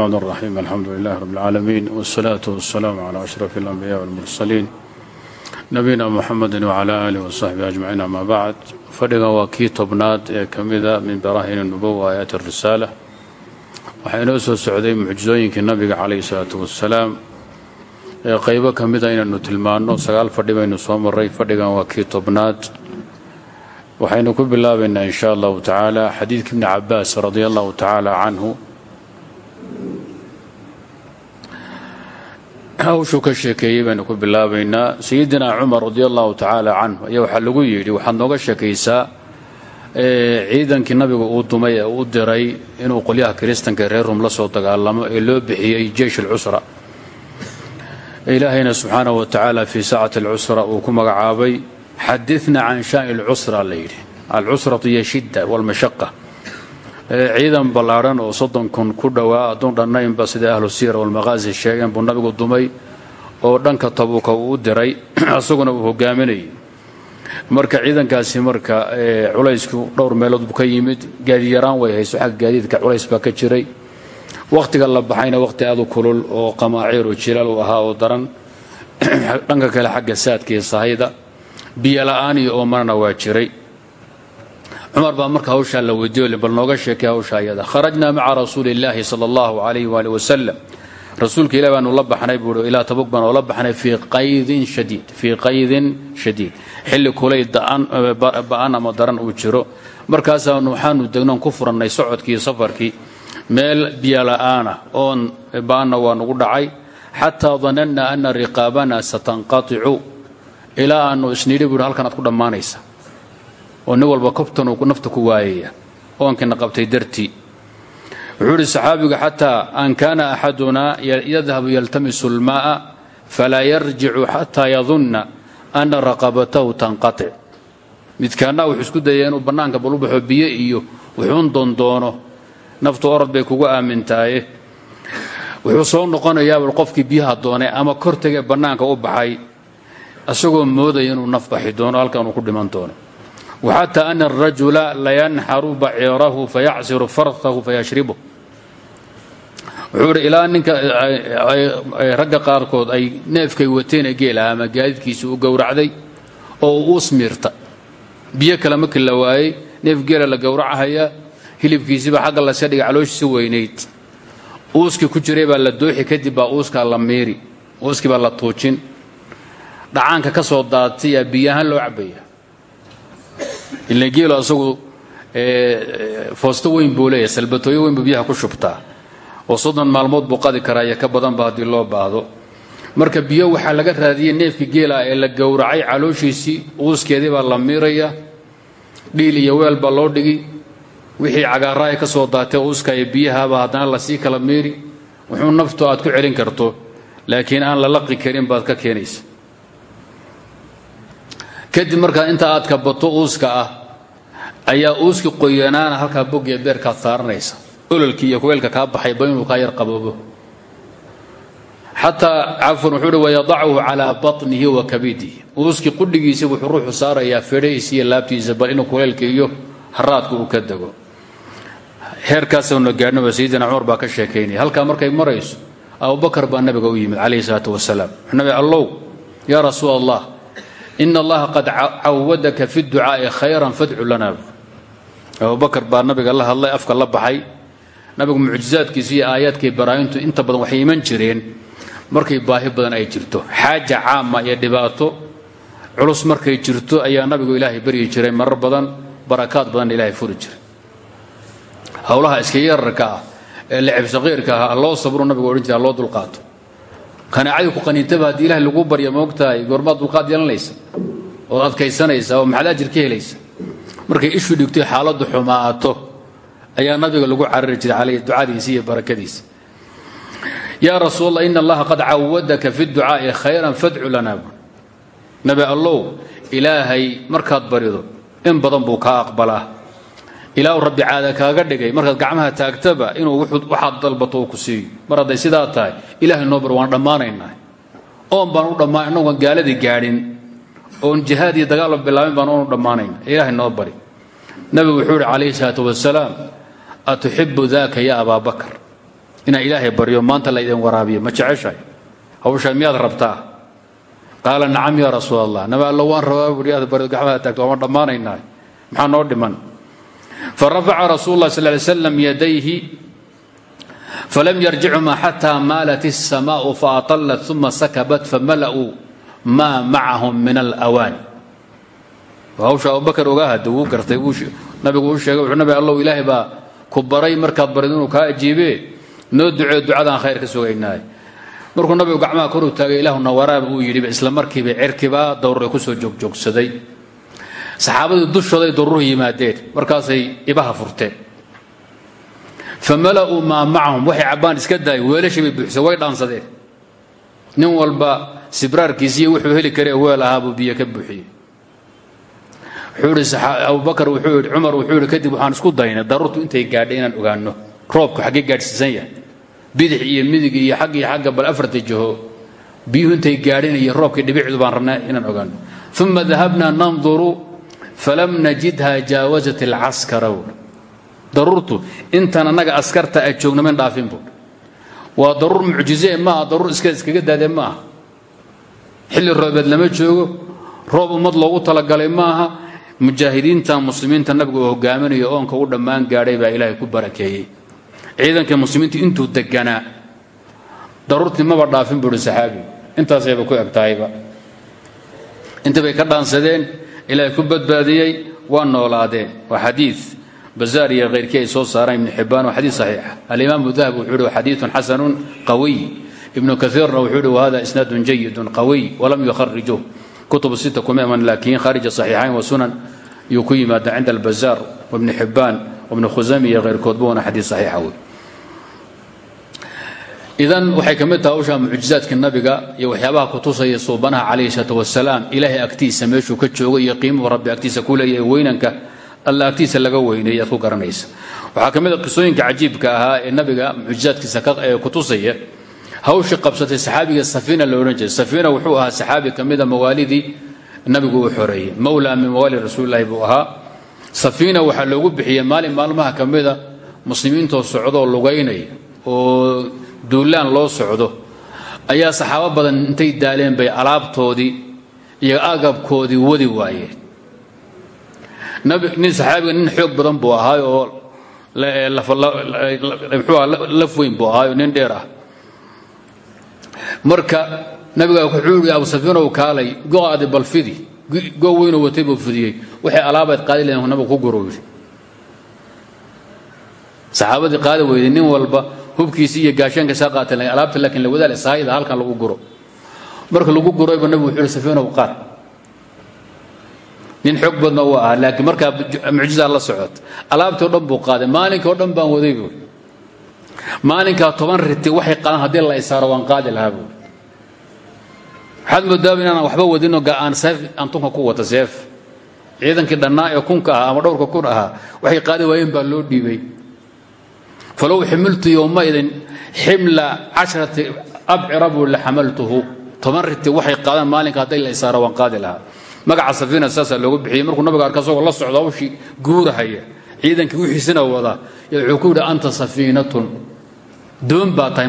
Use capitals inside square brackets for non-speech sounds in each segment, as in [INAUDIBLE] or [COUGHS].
الرحمن الرحيم الحمد لله رب العالمين والصلاة والسلام على أشرف الأنبياء والمرسلين نبينا محمد وعلى آله وصحبه أجمعين أما بعد fadhigan waa kii tobnaad ee ka mida min baraahin الnubowa aayaat الrisaala waxaa inoo soo socday mucjizooyinkii nabiga calayhi salaatu wasalaam ee qaybo ka mida inaynu tilmaanno sagaal fadhi baynu soo maray fadhigan waa kii tobnaad waxaynu ku bilaabaynaa in sha allahu tacaala xadiidka ibni cabaas radia allahu tacaala canhu hawshuu ka sheekeeyey baynu ku bilaabaynaa. Sayidina cumar radi allahu tacaala canhu ayaa waxaa lagu yidhi waxaad nooga sheekaysaa ciidankii nabigu uu dumay ee u diray inuu qolyaha kiristanka reer rum la soo dagaalamo ee loo bixiyey jeish alcusra ilaahayna subxaanahu wa tacaala fii saacati alcusra uu ku magacaabay xadina can shaani alcusra la yidhi. Alcusratu iyo shidda walmashaqa ciidan ballaadhan oo soddon kun ku dhowaa adduun dhannaynba sida ahlu siira walmaqaasi sheegeen buu nabigu dumay oo dhanka tabuuka uu u diray [CLEARS THROAT] isaguna uu hogaaminayay marka ciidankaasi marka culaysku dhowr meelood buu ka yimid gaadiyaraan way hayso xagga gaadiidka culays baa ka jiray. Wakhtiga la baxayna wakhti aad u kulul oo qamaaciir oo jilaal u ahaa oo daran [CLEARS THROAT] dhanka kale xagga saadka iyo sahayda biyola'aan iyo oomanana waa jiray cumar baa marka hawshaa la weydiiyo bal nooga sheekay hawsha ayada kharajnaa maca rasuuli illaahi sala allahu calayhi waali wasalam rasuulka ilahi baanu la baxnay buui ilaa tabug baan oo la baxnay fii qaydin shadiid fii qaydin shadiid. Xilli kulay ba'an ama daran uu jiro. Markaasaanu waxaanu degnoon ku furannay socodkii safarkii. Meel biyola'aana oon ba'anna waa nugu dhacay. Xataa danannaa ana riqaabana satanqaticu ilaa aanu isnidhi buui halkan aad ku dhammaanaysa oo nin walba kobtan uu nafta ku waayaya oonkina qabtay dartii wuxuu idhi saxaabigu xataa an kaana axadunaa yadhabu yaltamisu almaa'a falaa yarjicu xataa yadunna ana raqabatahu tanqatic midkaanna wuxuu isku dayay inuu bannaanka bal u baxo biyo iyo wuxuun doondoono naftu orod bay kugu aamintaaye. Wuxuu soo noqonayaabal qofkii biyaha doonay ama kortagee bannaanka u baxay isagoo moodaya inuu naf baxi doono halkan uu ku dhiman doono xataa ana arajula layanxaru baciirahu fayacsiru fartahu fayashribu wuxuu idhi ilaa ninka ragga qaarkood ay neefkay wateene geelaha ama gaadiidkiisa uu gowracday oo u usmiirta biyo kale markii la waayey neef geela la gowracahaya hilibkiisiiba xagga layska dhiga calooshiisi weynayd uuskii ku jiray baa la dooxi kadib baa uuskaa la miiri dhacaanka ka soo daatay loo cabaya ila geelo asagu foosto weyn buu salbatooyo weyn buu biyaha ku shubtaa oo soddon maalmood buu qadi karaa iyo ka badanba haddii loo baahdo. Marka biyo waxaa laga raadiyey neefkii geela ee la gowracay calooshiisii uuskeedii baa la miiraya dhiil iyo weel baa loo dhigi. Wixii cagaara ka soo daatee uuska iyo biyahaaba haddana la sii kala miiri. Wuxuu naftu aad ku celin karto laakiin aan la laqi karin baad ka keenaysa kadib markaa inta aad ka bato uuska ah ayaa uuski qoyanaana halkaa bogee beerkaad saaranaysa. Ololkii iyo kuweelka kaa baxayba inuu kaa yar qaboobo. Xataa cafwan wuxuu uhi wayadachu calaa wa kabidihi. Uuski qudhigiisa wuxuu ruuxu saarayaa fedhahiisa iyo laabtiisa bal inuu kuleelka iyo haraadka uu ka dego. Heerkaasna gaadhnaba sayidina cumar baa ka sheekaynaya. Halkaa markay marayso abubakar baa nabiga u yimid calayhi salaatu wasalaam. Nabi allow yaa rasuul allah in allaha qad cawadaka fi ducaa'i khayran fadcu lana abubakar baa nabiga la hadlay afka la baxay nabigu mucjizaadkiisu iyo aayaadkii baraayintu inta badan waxay iman jireen markay baahi badan ay jirto xaaja caama iyo dhibaato culus markay jirto ayaa nabigu ilaahay baryi jiray marar badan barakaad badan ilaahay furi jiray howlaha iska yararka ee lecib saqiirka ah loo sabro nabigu odhan jira loo dulqaato qanaacadii ku qaniintaba haddii ilahay lagu barya maogtahay goormaad dulqaad yeelanaysa. Ood adkaysanaysa oo maxaad ajir ka helaysa? Markay ishu dhigtay xaaladdu xumaato. Ayaa nabiga lagu carari jiray caleyh ducadiisa iyo barakadiisa. Yaa rasuul allah in allaha qad cawadaka fi ducaa'i khayran fadcu lana. Nabi allow ilaahay markaad barido in badan buu kaa aqbalaa ilaahu rabbi caada kaaga dhigay markaad gacmaha taagtaba inuu waxaad dalbato ku siiyo mar hadday sidaa tahay ilahay noo waan dhammaanaynaa oon baan u dhammaan innagoon gaaladii gaadhin. Oon jihaad iyo bilaabin baan oonu dhammaanayna ilaahay noo bari. Wuxuu calayhi salaatu wasalaam atuxibu daaka ya abaa bakar? Inaan ilaahay baryo maanta la idin waraabiyo ma jeceshahay? Hawshaan miyaad rabtaa? Qaala nacam yaa rasuul nabi allo waan rabaa buui aad gacmaha taagto waama dhammaanaynaa maxaa noo dhiman farafaca rasuul lah sal ly slam yadayhi falam yarjichuma xataa maalat الsamaء faaطalat uma sakabat famala'uu maa macahum min alأwaani hawsha abubakar ogaa hada wuu gartay nabigu uu sheegay wuxuu nabi allow ilaahay baa ku baray markaad barid inuu kaa ajiibee noo ducee ducadaan khayr ka sugaynaay markuu nabigu gacmaha koru taagay ilaahuna waraab uu yidhi isla markiiba cirkibaa dawray ku soo joogjoogsaday saxaabadii dushooday daruruhu yimaadeen markaasay ibaha furteen. Famala'uu maa macahum waxay iska daay weelashii bay way dhaansadeen. Nin walba sibraarkiisiiyo wuxuu heli kare weel ahaabuu biyo ka buuxiyey. Wuxuu ihi abubakar wuxuu yidhi cumar wuxuu yidhi kadib waxaan isku daynay daruurtu intay gaadhay inaan ogaanno. Roobku xaggee gaadhsiisan yahay. Bidix iyo midig iyo xag iyo xagga bal afarta jaho biyuhu intay gaadheen iyo roobkii dhibicdu baan rabnaa inaan ogaanno. Uma dahabna nanduru falam najidha jaawasat alcaskara daruurtu intaan annaga askarta a joogna mayn dhaafin bu waa daruur mucjizee maaha daruur iska iskaga daadee ma xilli roobeed lama joogo roob ummad loogu talagalay ma aha. Mujaahidiinta muslimiinta nabigu uu hogaaminayo oonka u dhammaan gaadhay baa ilaahay ku barakeeyey. Ciidanka muslimiinta intuu deganaa daruurtii maba dhaafin buuhi saxaabi. Intaasayba ku eg tahayba. Inta bay ka dhaansadeen ilaahay ku badbaadiyey waa noolaadeen waa xadiid bazaar iyo khayrkii ay soo saaraan ibnu xibbaan waa xadiid saxiixa alimaamu dahab wuxuu yihi xadiidun xasanun qawiy. Ibnu kaiirna wuxuu yihi wahada isnaadun jayidun qawiy walam yukharijuh kutub sita kuma iman laakiin khaarija saxiixayn wa sunan yuu ku yimaada cinda albazaar wabni xibbaan wabni khusami iyo khayrkoodba waana xadiid saxiixa idan waxay ka mid tahay hawsha nabiga iyo waxyaabaha kutusaya suubanaha calayhi salaatu wasalaam ilaahay agtiisa meeshuu ka joogo iyo qiimuhu rabbi agtiisa ku leeyahay weynanka alla agtiisa laga weyneeyay aad ku garanaysa. Waxaa ka mid a qisooyinka cajiibka ahaa ee nabiga mucjizaadkiisa ee kutusaya hawshii qabsatay saxaabiga safiina la odhan jiray. Wuxuu ahaa saxaabi ka mida mawaalidii nabigu uu xoreeyey mawlaa min mawaali rasuulilahi buu ahaa. Safiina waxaa loogu bixiyey maalin maalmaha ka mida muslimiintoo socdoo oo duulaan loo socdo. Ayaa saxaabo badan intay daaleen bay alaabtoodii iyo agabkoodii wadi waayeen. Nin saxaabiga nin xoog badan buu ahaay oo mxuu laf weyn buu ahaay oo nin dheer ah. Marka nabiga wuxuu yidhi abu safiinow kaalay go'aadi bal fidi. Go weynoo watay buu fidiyey. Waxay alaabayd qaadi lahen ku yidhi saxaabadii qaadi weyday walba hubkiisii iyo gaashaankiisa qaateen alaabta laakiin la wadaale saayida halkan lagu guro. Marka lagu guroyba nabigu wuxuu yidhi safiinow qaad nin xoog badna uu ahaa laakiin markaa mucjizaa la socot alaabtii o dhan buu qaaday maalinka oo dhan baan waday buui maalinkaa toban riti waxay qaadaan haddii la isaaro waan qaadi lahaa buui waxaad moodaaba inaanan waxba wadinoo aan seef aan tunka ku wata seef. Ciidankii dhannaa ee kunka ahaa ama dhowrka kun ahaa waxay qaadi waayeen baa loo dhiibay falow ximiltu yowmaidin ximla casharati abcira buu la xamaltuhu toban riti waxay qaadaan maalinka haddii la isaaro waan qaadi lahaa magaca safiina saasaa loogu bixiyey markuu nabiga arka asagoo la socdo hawshii guurahaya ciidankii wixiisina wada wuxuu ku yidhi anta safiinatun doon baa tahay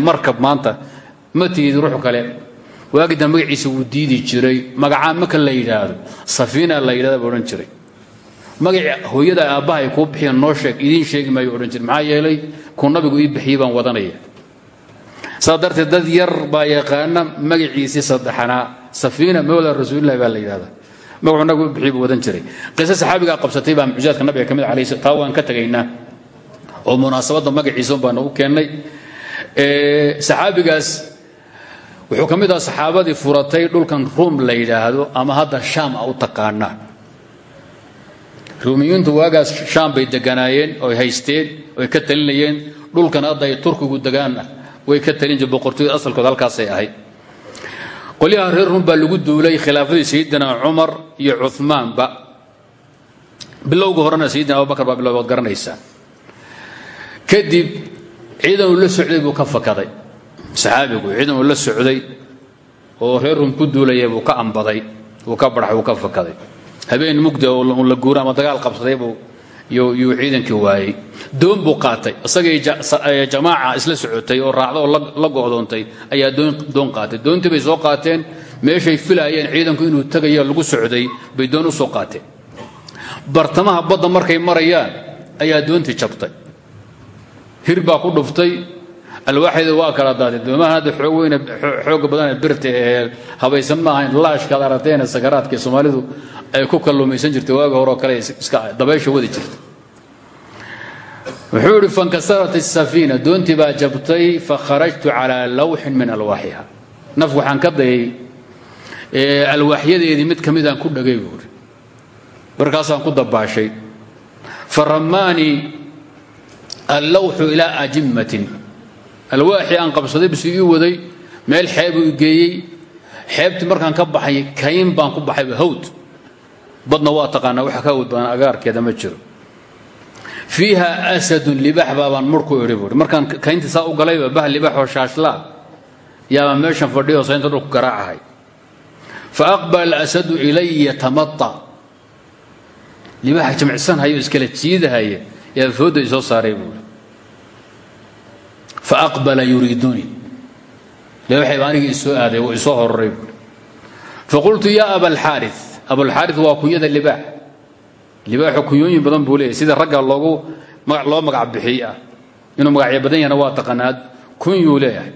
magaciisa wuu jiray magacaa maka la yidhaahdo safiina la yidhahda buu jiray magacii hooyada aabbaha ay kuu bixiyeen noo sheeg idiin sheegi maayo odhan jiray. Maxaa yeelay kuu nabigu ii bixiyey baan wadanaya. Saa dad yar baa yaqaana magaciisii saddexanaa safiina mawla rasuulillahi baa la yidhahda magacuu nabigu wadan jiray. Qiso saxaabigaa qabsatay baa mucjizaadka nabiga ka mid ah waan ka tegaynaa oo munaasabadda magaciisa baanu u keennay saxaabigaas wuxuu ka mid aha saxaabadii furatay dhulkan ruum la ama hadda shaam u taqaanaa ruumiyiintu waagaas shaam bay deganaayeen oy haysteen oy ka talinayeen. Dhulkan hadda turkigu degaanna way ka talin jireen boqortooyada asalkood halkaasay ahayd. Qolyaha reer ruum baa lagu duulay khilaafadii sayidina cumar iyo cumaanba bilowga horena sayidina abubakar baa bilowbaad garanaysaa kadib ciidan uu la socday buu ka fakaday. Saxaabigu ciidan uu la socday oo reer ruum ku duulaya buu ka ambaday wuu ka badhax wuu ka fakaday habeen mugda la guura ama dagaal qabsaday buu yuu ciidankii waayey. Doon buu qaatay. Isagii jamaaca isla socotay oo raacda oo la go'doontay ayaa doon qaatay. Doontii bay soo qaateen meeshay filaayeen ciidanku inuu tegaya lagu socday bay doon u soo qaateen. Bartamaha badda markay marayaan ayaa doontii jabtay. Hir baa ku dhuftay alwaaxeedu waa kala daatay doomahan hadda xoog weyne birta habaysan ma ahayn laashkaad aragtayna sakaraadkii soomaalidu ay ku kalluumaysan jirtay waaga horeo kale dabaysha wadi jirta wuxuu idhi fankasarat asafiina doontii baa jabtay fakharajtu calaa lawxin min alwaaxiha. Naf waxaan ka dayay alwaaxyadeedii mid ka ku dhagay buu idhi markaasaan ku dabaashay. Farammaanii allawxu ilaa ajimatin alwaaxii aan qabsaday bisu ii waday meel xeebuu i geeyey. Xeebtii markaan ka baxay kayn baan ku baxay hawd. Badna waa taqaanaa waxa ka hawd agaarkeeda ma jiro. Fiiha asadun libax baabaan buui markaan kayntii saa u galayba bah libaxoo shaashlaa yaabaan meeshan fadhiyo saynta dhulku garaacahay fa aqbala alasadu ilaya tamata libaxa jimicsanhayo iskala jiidahaya yaa fooda isoo saaray buui fa aqbala yuriidunii libaxayba anigii isoo aaday wuu isoo hororay buui faqultu yaa abalxaari abulxaari waa kunyada libaax libaaxu kunyooyin badan buu leeyahy sida ragga loogu loo magac bixiy ah inuu magacyo badan yahna waa taqanaad kunyuu leeyahay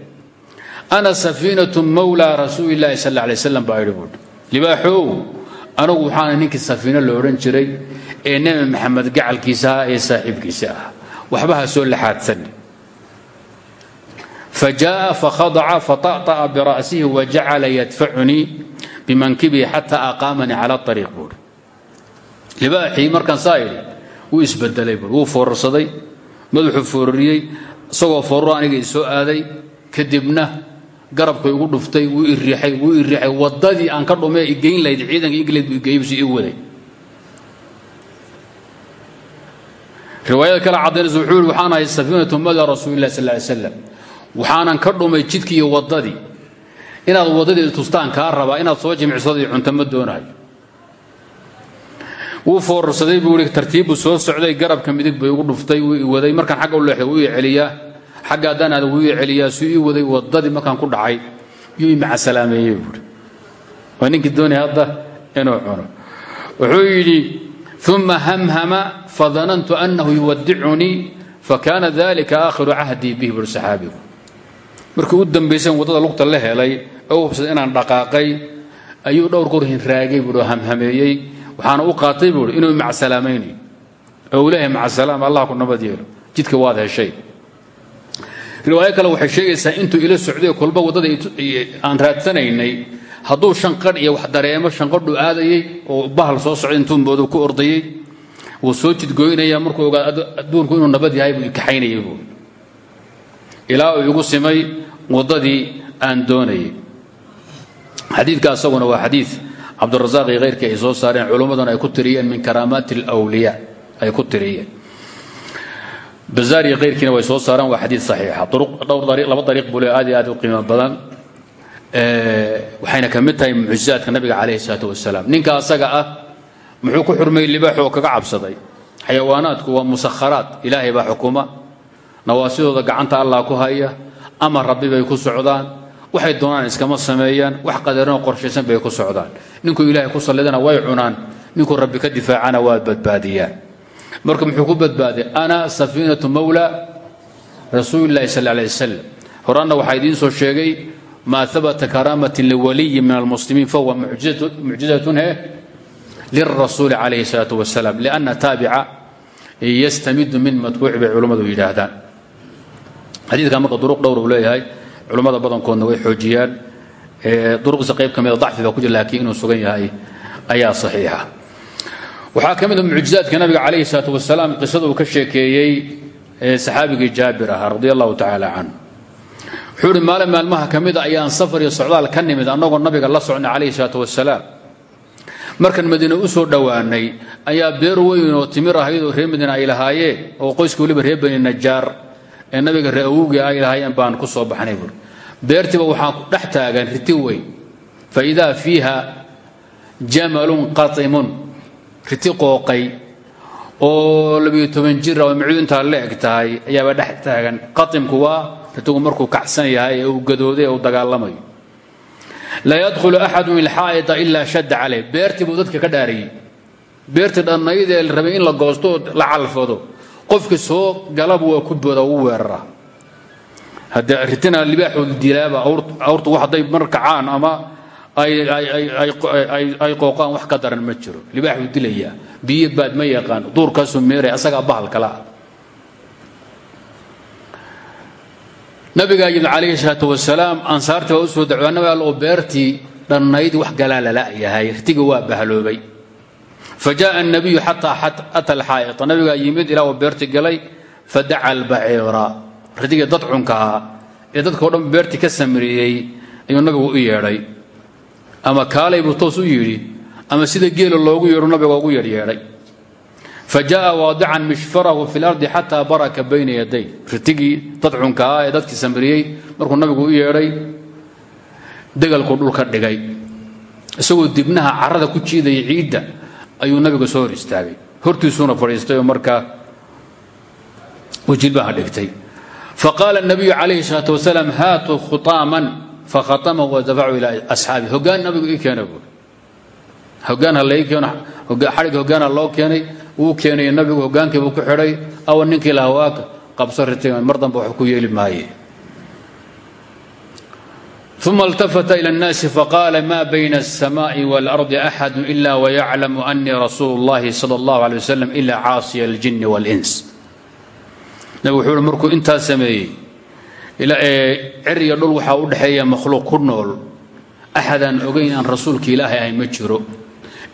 ana safiinatu mawlaa rasuuli llahi sal alla alay slam baa idhi buui libaaxow anigu waxaana ninkii safiino la odhan jiray ee nebi maxamed gacalkiisa ah ee saaxiibkiisa ah waxba ha soo laxaadsan fajaءa fakhadaca faطaطa'a bira'sihi wajacala yadfacunii bimankibihi xata aqaamanii cala ariiq buui libaaxii markaan saa idhi wuu isbedelay buui wuu foorarsaday madaxuu foorariyey isagoo fooraro aniga isoo aaday kadibna garabka igu dhuftay wuu iriixay wuu iriixay waddadii aan ka dhumee igeyn lahayd ciidanka ingleed buu igeeyey bisi ii waday riwaayada kale caddaynaysa wuxuu yihi waxaan ahay safiinatu mada rasuuli illahi sal ly slam waxaanan ka dhumay jidkii iyo waddadii. Inaad waddadii tustaan kaa rabaa inaad soo jimicsadii cunto ma doonayo. Wuu foorarsaday buu i tartiibbuu soo socday garabka midig bay igu dhuftay wuu i waday. Markaan xagga u leexday wuu ii celiyaa. Xagga wuu celiyaa. Suu ii waday waddadii markaan ku dhacay yuu i macasalaameeyey buui waa ninkii hadda inuu cuno. Wuxuu yidhi uma hamhama fadanantu annahu yuwadicunii fakana dalika aakhiru cahdii bihi buui markii u dambaysan waddada lugta la helay ee u hubsaday inaan dhaqaaqay ayuu dhowr kor hinraagay buui oo hamhameeyey. Waxaana u qaatay buui inuu macsalaamaynay oo uu leeyahay macasalaam allah ku nabad yeelo. Jidka waad heshay. Riwaayo kale waxay sheegaysaa intuu ila socday kolba waddada aan raadsanaynay hadduu shanqadh iyo wax dareemo shanqadhu aadayey oo bahal soo socday intuu moodu ku ordayey. Wuu soo jidgooynaya markuu ogaa adduunku inuu nabad yahay buu kaxaynayay buu ilaa uu igu simay waddadii aan doonayay. Xadiidka asaguna waa xadiid cabdurasaaq iyo khayrkii ay soo saareen culummaduna ay ku tiriyeen min karaamaati alwliyaa ay ku tiriyeen. Bazaar iyo khayrkiina way soo saareen waa xadiid saxiixa. Dhowr laba dariiq buu le aad iyo aad u qiimo badan waxayna ka mid tahay mucjizaadka nabiga calayhi salaatu wasalaam. Ninka asaga ah muxuu ku xurmayey libaax oo kaga cabsaday. Xayawaanaadku waa musakharaad ilaahay baa xukuma nawaasidooda gacanta allah ku haya ama rabbi bay ku socdaan waxay doonaan iskama sameeyaan wax qadarinoo qorshaysan bay ku socdaan. Ninkuu ilaahay ku sallidana way cunaan ninkuu rabbi ka difaacana waa badbaadiyaan. Marka muxuu ku badbaaday ana safiinatu mawla rasuulillahi sal alay wasalam horaanna waxaa idiin soo sheegay maa habata karaamatin liwaliyin min almuslimiin fahuwa mucjizatun he lirasuuli calayhi salaatu wasalaam lianna taabica yastamidu min matbuuci bay yidhaahdaan xadiidka marka duruq dhowr uu leeyahay culummada badankoodna way xoojiyaan. Duruqdiisa qayb ka mida dacfi baa ku jira laakiin inuu sugan yahay ayaa saxiixa. Waxaa ka mid a mucjizaadka nabiga calayhi salaatu wasalaam qisada uu ka sheekeeyey saxaabigii jaabir ahaa radia allahu tacaala canhu maalmaha ka mida ayaan safar iyo socdaal ka nimid annagoo nabiga la socnay calayhi salaatu wasalaam. Markaan madiine u soo ayaa beer weyn oo timir ahayd oo reer madiine ay lahaayeen oo qoyska weliba reer bani ee nabiga ree awowgii ay lahaayeen baan ku soo baxnay buuri beertiiba waxaa dhex taagan riti weyn. Fa idaa fiiha jamalun qatimun riti qooqay oo labiyo toban jira oo micdu intaa la eg taagan. Qatimku waa ritigu markuu kacsan yahay ee gadooday ee uu dagaalamayo. Yadkhulu axadu ilxaa'ida ilaa shadda caleyh. Beertii dadka ka dhaariyey. Beertii dhannaydee la rabay in la goosto oo la calfado qofkii soo galaba waa ku booda u weerara. Haddee ritina libaaxoodu dilaaba awrtu wax hadday mar kacaan ama ay qooqaan wax ka daran ma jiro. Libaaxuu dilayaa biyo baad ma yaqaan duurkaasuu meeraya asagaa bahal kala. Ah nabigaa yimid calayhi salaatu wasalaam ansaartii soo dacwaa nabi all oo beertii dhannayd wax galaa yahay rtigi waa bahloobay fa jaءa الnabiyu xataa ata alxaa'ita nabigaa yimid ilaa uu beertii galay fadaca albaciira ritigii dad cunka ahaa ee dadka o dhan beertii ka samriyey ayuu nabigu u yeedhay ama kaalay buu toos u yidhi ama sida geela loogu yeedho nabiga ugu yeedhyeedhay fa jaءa waadican mishfarahu fi اlardi xataa baraka bayna yaday ritigii dad cunka ah ee dadkii samriyey markuu nabigu u yeedhay degalku dhulka dhigay isagoo dibnaha carada ku jiidaya ciidda ayuu nabiga soo hor istaagay. Hortiisuuna fadhiistay oo markaa wajilbaha dhigtay faqaala اnabiyu calayhi salaatu wasalaam haatuu khutaaman. Fakhatamahu wadafacu ilaa asxaabi. Hogaan nabigu ii keena buuri hogaanha lai keeno. Xadhig hogaanha loo keenay wuu keenayo nabigu hogaankiibuu ku xidhay awa ninkii lahawaaka qabso ritay mar damba ku yeeli maaye uma اltafata ilى الnaasi faqaala ma bayna الsamaءi wاlardi axadu ila wayaclamu anii rasuulu اllahi salى اllah alيه waslm ila caasiya اljini wاlins nabigu wuxuu uhi markuu intaa sameeyey ceriya dhul waxaa u dhexeeya makhluuq ku nool axadaan ogayn aan rasuulka ilaahay ahay ma jiro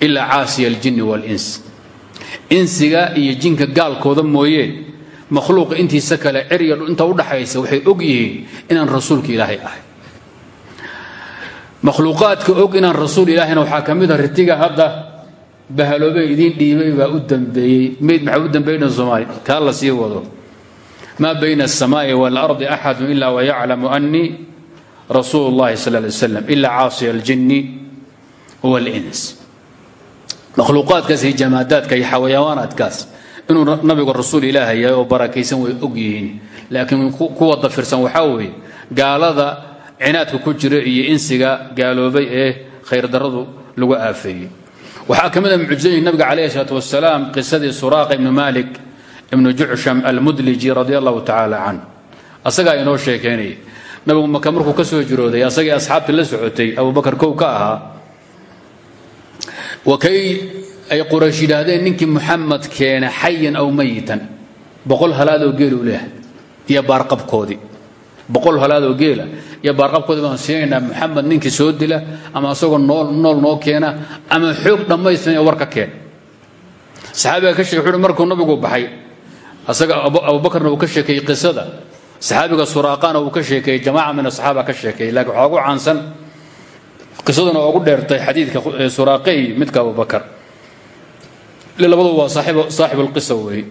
ilaa caasiya aljinni wاlins insiga iyo jinka gaalkooda mooyee makhluuqa intiisa kale ceriya inta udhaxaysa waxay og yihiin inaan rasuulka ilaahay ahay makhluuqaadka og inaan rasuul ilaahayna waxaa ka mid a ritiga hadda bahaloobe idiin dhiibay baa u dambeeyey. Mayd maxaa u dambeeyna soomaaliya taa la sii wado. Maa bayna asamaa'i waalardi axadu ilaa wayaclamu annii rasuulu llahi sal lay slam ilaa caasiya aljinni wاlins makhluuqaadkaas iyo jamaadaadka iyo xawayawaanaadkaas inuu nabigu rasuul ilaaha oo barakaysan way og yihiin. Laakiin kuwa dafirsan waxaa weeye gaalada cinaadka ku jira iyo insiga gaaloobay ee khayrdaradu lagu aafeeyey. Waxaa ka mid a mucjizooyin nabiga calayh الsalaat wasalaam qisadii suraaqa ibnu malik ibnu jucsham almudliji radi allahu tacaala can asagaa inoo sheekaynaya nabigu maka markuu ka jirooday asagii asxaabtii la socotay abubakar kow ka ahaa wa ay quraysh yidhaahdeen ninkii muxamed keena aw mayitan boqol halaadoo geel u leehay iyo baarqabkoodii boqol halaadoo geela iyo baarqabkoodii baan siinaynaa muxamed ninkii soo dila ama asagoo nool noo keena ama xoog dhammaystiran ee war ka keena saxaabiga ka sheege wuxuuhi markuu nabigu baxay asaga abubakarna uu ka sheekeeyey qisada. Saxaabiga suraaqana uu ka sheekeeyey jamaaca min asaxaaba ka sheekeeyey. Lakiin waxaa ugu caansan qisaduna ugu dheertay xadiidka suraaqey midka abubakar labadu waa saaxibulqisa weeye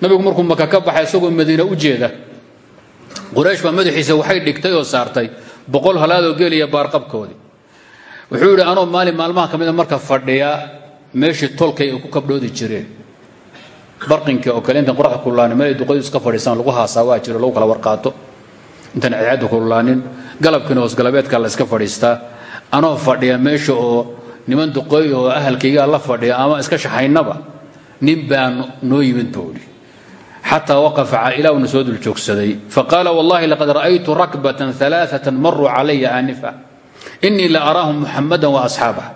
nabigu markuu maka ka baxay isagoo madiina u jeeda quraysh baa madaxiisa waxay dhigtay oo saartay boqol halaadoo geeliya baarqabkoodii wuxuu yidhi anoo maalin maalmaha ka mida marka fadhiya meeshii tolkay ay ku kabdhoodi jireen. Barqinkii oo kale intaan qoraxda kululaanin meel ay duqoydu iska fadhiisaan lagu haasaa waa jiro lagu kala warqaato. Intaan cadceadda kululaanin galabkiina hoosgalabeedka la iska fadhiistaa anoo fadhiya meesha oo niman duqooy oo ahalkaygaa la fadhiya ama iska shaxaynaba nin baa noo yimid buudhi xataa waqafa ilaa uuna soo dul joogsaday. Faqaala wallahi laqad ra'aytu rakbatan alaaatan maruu calaya aanifa. Inii la araahum muxamadan wa asxaabah.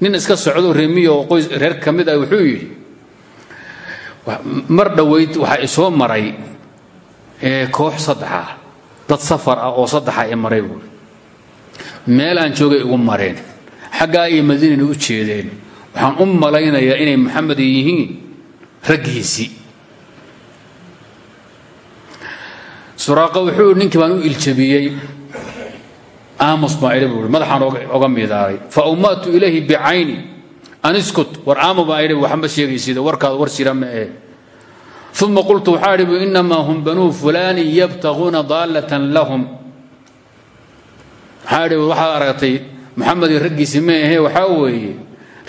Nin iska socdo reemiyo oo qoys reer ka mid ah wuxuu yidhi mar dhoweyd waxaa isoo maray koox saddexa dad safar ah oo saddexa i maray buuri meel aan joogay igu mareen xaggaa iyo madiinana u jeedeen. Waxaan u malaynayaa inay maxamed yihiin raggiisii suraaqa wuxuu ninkii baan u iljabiyey. Aamus baan madaxaan oga miidaaray. Fa ummatu ilayhi bicayni an iskut war aamu baan idhi sheegaysida warkaada war jira ma ee uma qultu waxaa idhi hum banuu fulani yabtaguuna daallatan lahum. Waxaa idhi aragtay maxamedii raggiisi ma ahee waxaa weeye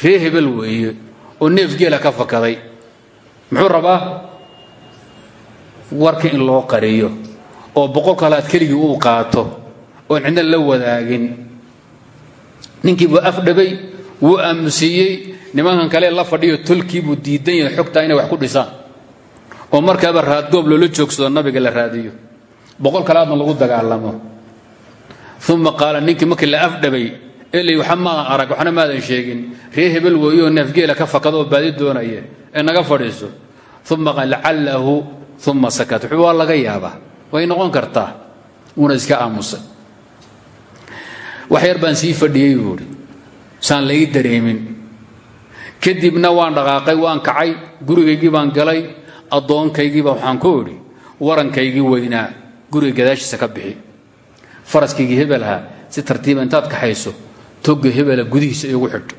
ree weeye oo neef geela ka fakaday. Muxuu rabaa? Warka in loo qariyo oo boqol kalaad keligii uu qaato oon cidna la wadaagin. Ninkii buu afdhabay wuu aamusiiyey nimankan kale la fadhiyo tolkii buu diidan yahay xogtaa inay wax ku dhisaan. Oo markaaba raadgoob loola joogsado nabiga la raadiyo. Boqol kalaadna lagu dagaalamo. Uma qaala ninkii markii la afdhabay eli waxa maadan arag waxna maadan sheegin. Ree hebel weeyoo neefgeela ka fakado oo baadi doonaya ee naga fadhiiso. Uma lacallahu uma sakat waa laga yaabaa way noqon kartaa wuuna iska aamusay. Wax yar baan sii fadhiyey buuhi saan lai dareemin. Kadibna waan dhaqaaqay waan kacay gurigaygii baan galay addoonkaygiiba waxaan ku idhi warankaygii weynaa guriga gadaashiisa ka bixi. Faraskaygii hebelha si tartiiba intaad kaxayso togga hebela gudihiisa igu xidh.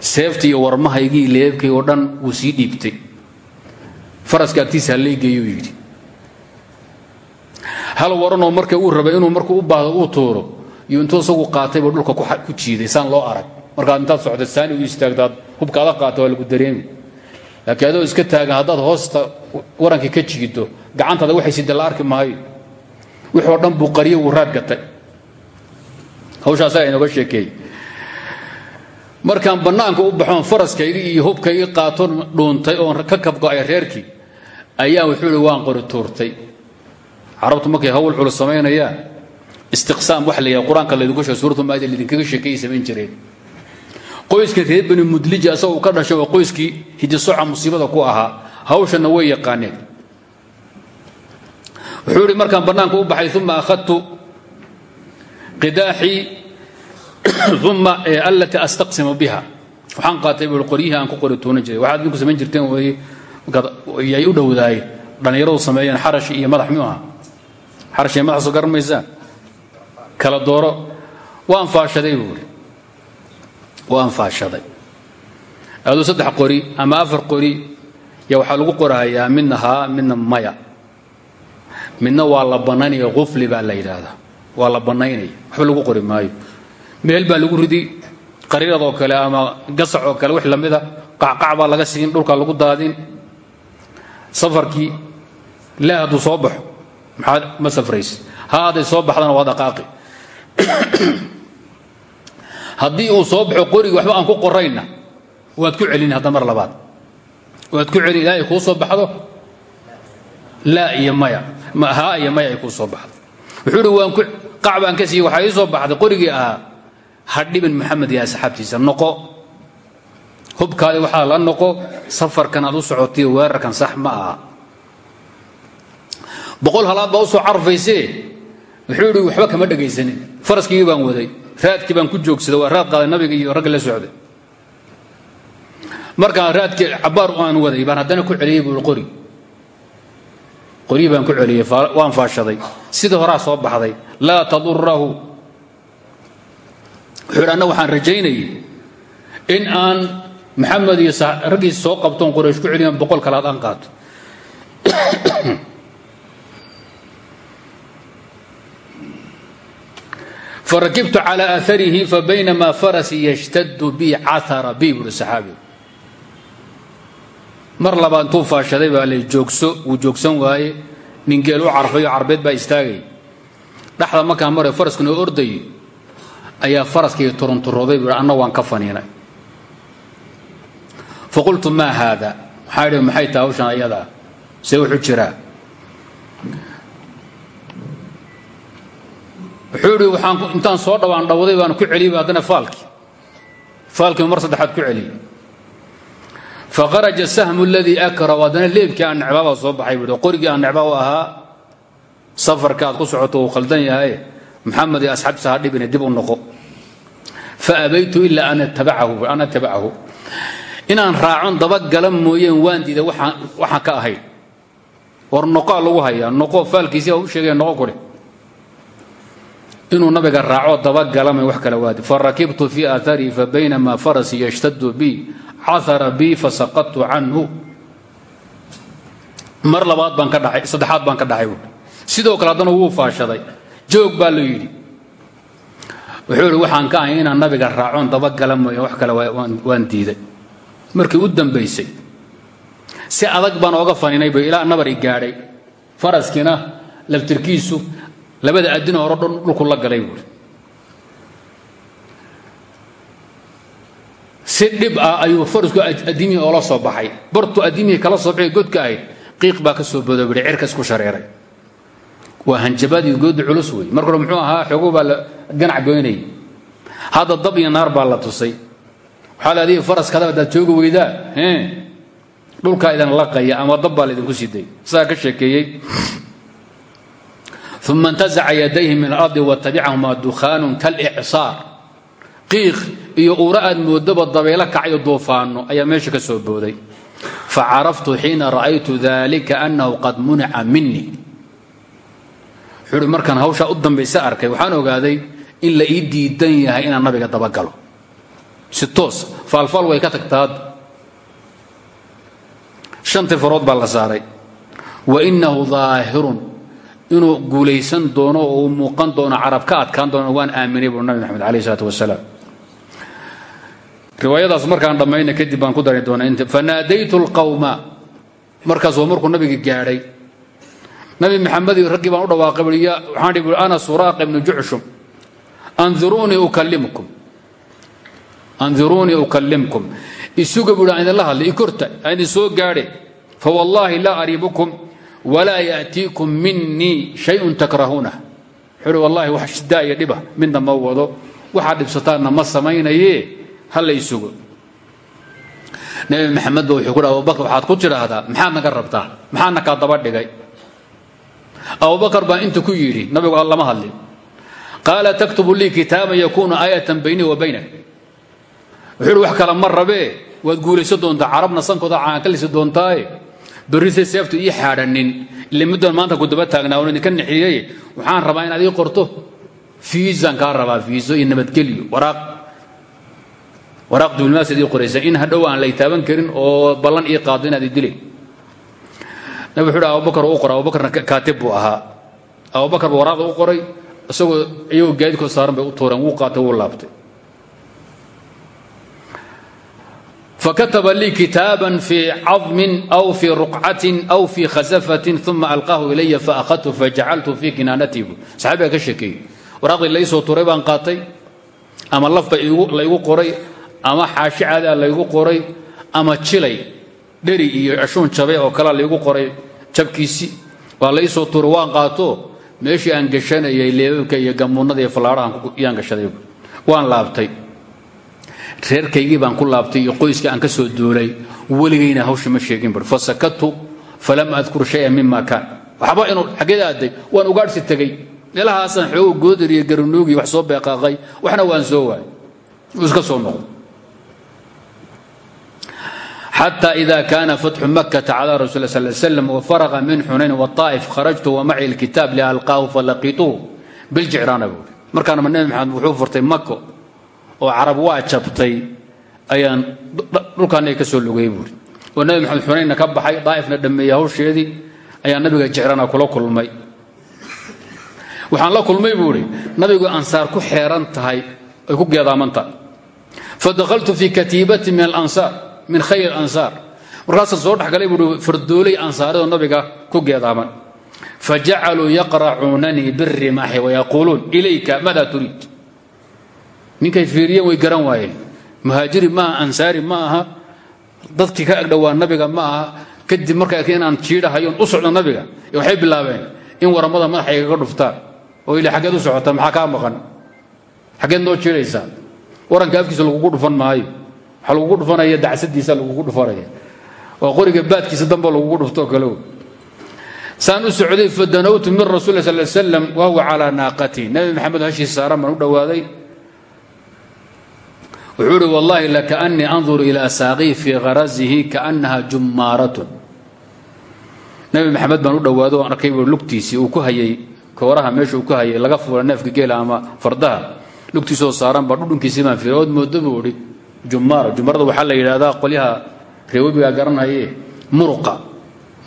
Seeftii iyo warmahaygii leebkay oo dhan wuu sii dhiibtay. Faraska agtiisa hallaygeeyuu yidhi hal waranoo marka uu rabay inuu markuu u baahdo uu tuuro iyo intuu isagu qaatayba dhulka ku jiiday saan loo arag. Markaad intaad socda saani u istaagtaad hubkaada qaata waa lagu dareemi. Laakiin adoo iska taagan haddaad hoosta warankii ka jigido gacantaada waxay sida la arki maayo wixoo dhan buu qariyo wuu raad gatay. Hawshaasaa inooga sheekeeyey markaan bannaanka u baxoon faraskaygii iyo hubkaygii qaatoon dhuuntay oon ka kabgo'ay reerkii ayaa wuxuu waan qori tuurtay carabtu markay hawl culus samaynayaan istiqsaam waxa la yidhaha qur'aanka laydinku sheeg suuratu maayida laydinkaga sheekeeyay samayn jireen. Qoyska reer bani mudlija asagoo ka dhashay waa qoyskii hidisoca musiibada ku ahaa hawshanna way yaqaaneen. Wuxuu ihi markaan bannaanka u baxay uma akhadtu qidaaxii uma allatii astaqsimu biha. Waxaan qaatay buu qoryihii aan ku qori tuunan jiray. Waxaad idinku samayn jirteen weeye yay u dhowdaay dhallinyaradu sameeyeen xarashi iyo madax miyuu ahaa xarash iyo madax soo garan maysaan kala dooro. Waan faashaday buu ihi waan faashaday. Aduu saddex qori ama afar qori ya waxaa lagu qorahayaa midna haa midna maya. Midna waa la bannaynaya qufli baa la yidhaahdaa. Waa la bannaynaya waxba lagu qori maayo. Meel baa lagu ridi qariirad oo kale ama gasac oo kale wix lamida qacqac baa laga siin dhulka lagu daadin. Safarkii laa hadduu soo baxo maxaad? Ma safraysi ha hadday soo baxdana waa dhaqaaqi. [CLEARS THROAT] Haddii uu soo baxo qorigi waxba aan ku qorayna waad ku celin hadda mar labaad. Waad ku celin ilaa ay kuu soo baxdo? Laa iyo maya. Haa iyo maya ay kuu soo baxdo. Wuxuu ihi waan ku qac baan ka siiyey waxaa ii soo baxday. Qorigii ahaa ha dhibin maxamed iyo asxaabtiisa noqo. Hubkaadi waxaa la noqo safarkan aad u socotiyo weerarkan sax ma aha boqol halaad baa u soo carfaysee? Wuxuu waxba kama dhegaysanin faraskigii baan waday. Raadkii baan ku joogsaday waa raad qaaday nabiga iyo ragga la socday markaan raadkii cabbaar aan waday baan haddana ku celiyey buu qori. Qoryii baan ku celiyey waan faashaday. Sida horaa soo baxday. Laa tadurahu wuxuu waxaan rajaynayay in aan maxamed iyo raggiisa soo qabtoon qoraysh ku celiyan boqol kalaad aan qaato farakibtu calى aarihi fabaynamaa farasii yshtadu bi caara bi buui saxaabigu mar labaad intuu faashaday baa la joogso wuu joogsan waaye nin geel u carfayo carbeed baa istaagay dhaxda markaan maray faraskuna ordayay ayaa faraskii turunturooday buu anna waan ka faniinay faqultu maa haada waxaa idhi maxay wuxuu idhi waxaan intaan soo dhawaan dhawday baan ku celiyey haddana faalkii faalkii mar saddexaad ku celiyey. Faqaraja sahmu aladii akraw haddana aan necbaabaa soo baxay buui qorigii aan necbaa u ahaa safarka ku socoto uu khaldan yahay maxamed iyo asxaabtiisa ha dib u noqo. Fa abaytu ilaa an atabacahu inaan raacon dabagala mooyeen waan diida waxaan ka ahayn war noqoa lagu hayaa noqo faalkiisii u sheegaya noqo kudhe inuu nabiga raaco dabagalama wax kala waadi. Farakibtu fii aaarii fabaynamaa farasii yshtadu bi caara bi fasaqadtu canhu. Mar labaad baan ka dhaay saddexaad baan ka dhacay sidoo kale haddana wuu faashaday. Joog baa la yidhi. Wuxuu ihi waxaan ka ahay inaan nabiga raacoon dabagala mooya wax kale waan diiday. Markii u dambaysay si adag baan ooga faninay bu ilaa nabar i gaadhay. Faraskiina laftirkiisu labada adina hore dhulku la galay buuri si dhib ah ayuu farasku adimihii soo baxay. Bartu adimihii kala soo baxay godka ahayd qiiq baa ka soo bodo buhi cirka isku shareeray. Waa hanjabaadii gooda culus wey marka muxuu ahaa xoogo ganac goynayay. Hadda dab iyo naar baa la tusay. Waxaa la adiga faraskada haddaad joogi weydaa dhulkaa idin laqaya ama dab baa laydinku siday sidaa ka sheekeeyey uma intazaca yadayhi min alardi watabicahuma dukhaanun kalicsaar qiiq iyo uura aad moodaba dabaylo kacayo duufaano ayaa meesha ka soo booday facaraftu xiina ra'aytu dalika annahu qad munica minii wuxuu uhi markaan hawshaa u dambaysa arkay waxaan ogaaday in la ii diidan yahay inaan nabiga dabagalo si toos faalfaal way ka tagtaa shantii farood baa saaray wa inahu inuu guulaysan doono oo uu muuqan doono carab ka adkaan doono waan aaminay buu nabi maxamed alayh isalaatu wasalaam riwaayadaas markaan dhammayna kadib baan ku dari doonaa int fanaadaytu lqawma markaas waa markuu nabiga gaadhay. Nabi maxamed raggii baan u dhawaaqay bui waxaan dhi ana suraaqa ibnu jucshum andiruunii ukallimkum andiruunii ukallimkum. Isuga buuhi aan idinla hadlay i korta aan idin soo gaadhe fawallaahi laa ariibukum walaa ya'tiikum minii shayun takrahuunah wuxuu uhi wallahi wax shidaa iyo dhiba midna ma wado. Ma samaynaye ha la nabi maxamed wuxuu ku dhaha abubakar waxaad ku tidhaahdaa maxaad naga rabtaa? Maxaadna kaa daba dhigay? Abubakar baa inta ku yidhi nabigu lama hadlin. Qaala taktubu lii kitaaban yakuunu aayatan baynii wa baynak. Wuxuu wax kale ma rabee waad guulaysan doontaa carabna sankooda caankalisi doontaaye berrise seeftu ii xaadhanin. Ile muddan maanta ku daba taagnaa oon idinka nixiyey. Waxaan rabaa inaad ii qorto. Fiisaan kaa rabaa fiiso iyo nabadgelyo. Waraaq. Waraaq diblomaasiad ii qoraysa. In hadhow aan lay taaban karin oo ballan ii qaado inaad ii dilay nabi wuxuu uhi abubakar u qoray. Abubakarna kaatib buu ahaa. Abubakar ba waraaqda u qoray. Isagoo iyagoo gaadidkood saaran bay u tuureen. Wuu qaatay wuu laabtay fakataba lii kitaaban fii cadmin aw fii ruqcatin aw fii khasafatin uma alqaahu ilaya faahadtu fajacaltu fii kinaanatihi saxaabiga ka sheekeeyey waraaqdii laysoo turay baan qaatay ama lafba laygu qoray ama xaashi caadaa laygu qoray ama jilay dheri iyo ashuun jabay oo kalea laygu qoray jabkiisii waa laysoo turay waan qaato meeshii aan gashanayay leebabka iyo gamuunada iyo fallaadhahan yaan gashaday waan laabtay reerkaygii baan ku laabtay iyo qoyskii aan ka soo duulay weligayna hawsha ma sheegin bur. Fasakatu falam adkur shaya mima kaan. Waxba inuu xaggeeda aaday waan ugaadhsi tegey. Meelahaasaan xoogo goodar iyo garanuugiy wax soo beeqaaqay waxna waan soo waayay uu iska soo noqday. Xata ida kaana fatxu makata cala rasul sal slam wafaraqa min xunayn waaa'if kharajtu wamaci lkitaab lialqaahu falaqiituhu biljicraana buuri markaanaba nebi maxamed wuxuu furtay mako oo carab waa jabtay ayaan dhulkaana ka soo lugay buuri oo nebi maxamed xunaynna ka baxay daa'ifna dhammeeyey hawsheedii ayaa nabiga jicrana kula kulmay. Waxaan la kulmay buu nabigu ansaar ku xeeran tahay ay ku geedaamanta fadakaltu fii katiibati min alansaar min khayr ansaar. Markaasaan soo dhexgalay buui fardoolay ansaaradoo nabiga ku geedaaman. Fajacaluu yaqracuunanii birimaaxi wayaquuluun ilayka maada turiid ninkay fiiriyeen way garan waayeen. Muhaajiri maaha ansaari ma aha dadkii ka agdhowaa nabiga ma aha. Kadib markay arkeen inaan jiidhahayoon u socdo nabiga waxay bilaabeen in waramada madaxa igaga dhuftaan oo ila xaggeed u socota maxaa kaa maqan? Noo jiidhaysaa waranka afkiisa lagugu dhufan maayo. Waxaa lagugu dhufanaya dacsadiisa lagugu dhufanaya. Waa qoriga baadkiisa damba lagugu dhuftoo kale saan u socday fadanowtu min rasul sal slam wa huwa calaa naaqatii. Nabi maxamed hashiisa saaran baan u dhowaaday wuxuu uhi wallahi lakaanii anduru ilaa saaqii fii kharazihi kaannaha jummaaratun nabi maxamed baan u dhowaado o arkay buu lugtiisii uu ku hayay kooraha meesha uu ku hayay laga fuula neefka geela ama fardaha lugtiisoo saaran baa dhudhunkiisii baan fiiray ood moodo buu idhi jummaara jummarada waxaa la yidhahdaa qolyaha reewebigaa garanaye muruqa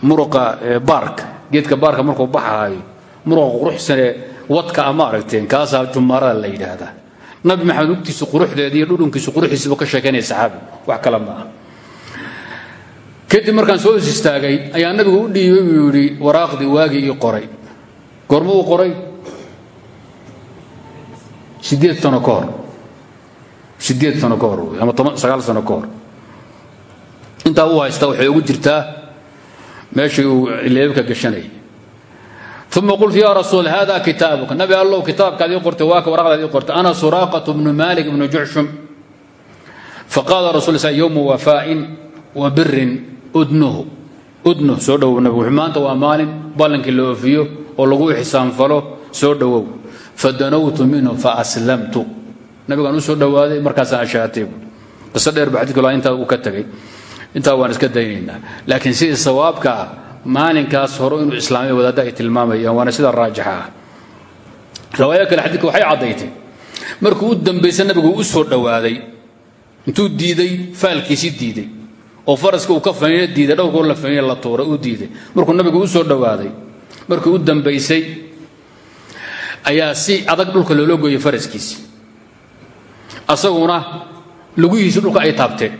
muruqa baarka geedka baarka markuu baxahayo muruqa quruxsanee wadka ama yidhaahdaa nabi maxamed lugtiisu quruxdeeda iyo dhudhunkiisu quruxiisiibu ka sheekaynaya saxaabi. Wax kale ma kadib markaan soo is istaagay ayaa nabigu u dhiibay buu yidhi waraaqdii waagii ii qoray. Goorma uu qoray. Sideed sano ka hor. Sideed sano ka hor wey ama sagaal sano ka hor. Intaa uu haysta waxay ugu jirtaa meeshii uu leebka gashanayay uma qultu ya rasuul hada kitaabuka nabi allow kitaabkaad ii qortay waa ka waraqdaad ii qortay ana suraaqatu bnu malik bnu jucshum faqaala rasul s yowmu wafaa'in wa birin udnuhu udnuh soo dhowow nabigu maanta waa maalin ballankii la oofiyo oo lagu ixsaanfalo soo dhowow fadanowtu minhu faaslamtu nabigaan u soo dhowaaday markaasaan ashaatay qiso dheer ba xadidku intaa uu ka tegay intaa waan iska daynaynaa laakiin sidii sawaabka ah maalinkaas hore inuu islaamay wadaadda ay tilmaamayaan waana sida raajixa ah riwaayo waxay caddaysay. Markuu u nabigu u soo dhowaaday intuu diiday faalkiisi diiday. Oo faraska uu ka faniyo diiday dhowrkoo la faniya la tuuray uu diiday. Markuu nabigu u soo dhowaaday markii u dambaysay ayaa si adag dhulka loola gooyey faraskiisi asaguna lugihiisi dhulka ay taabteen.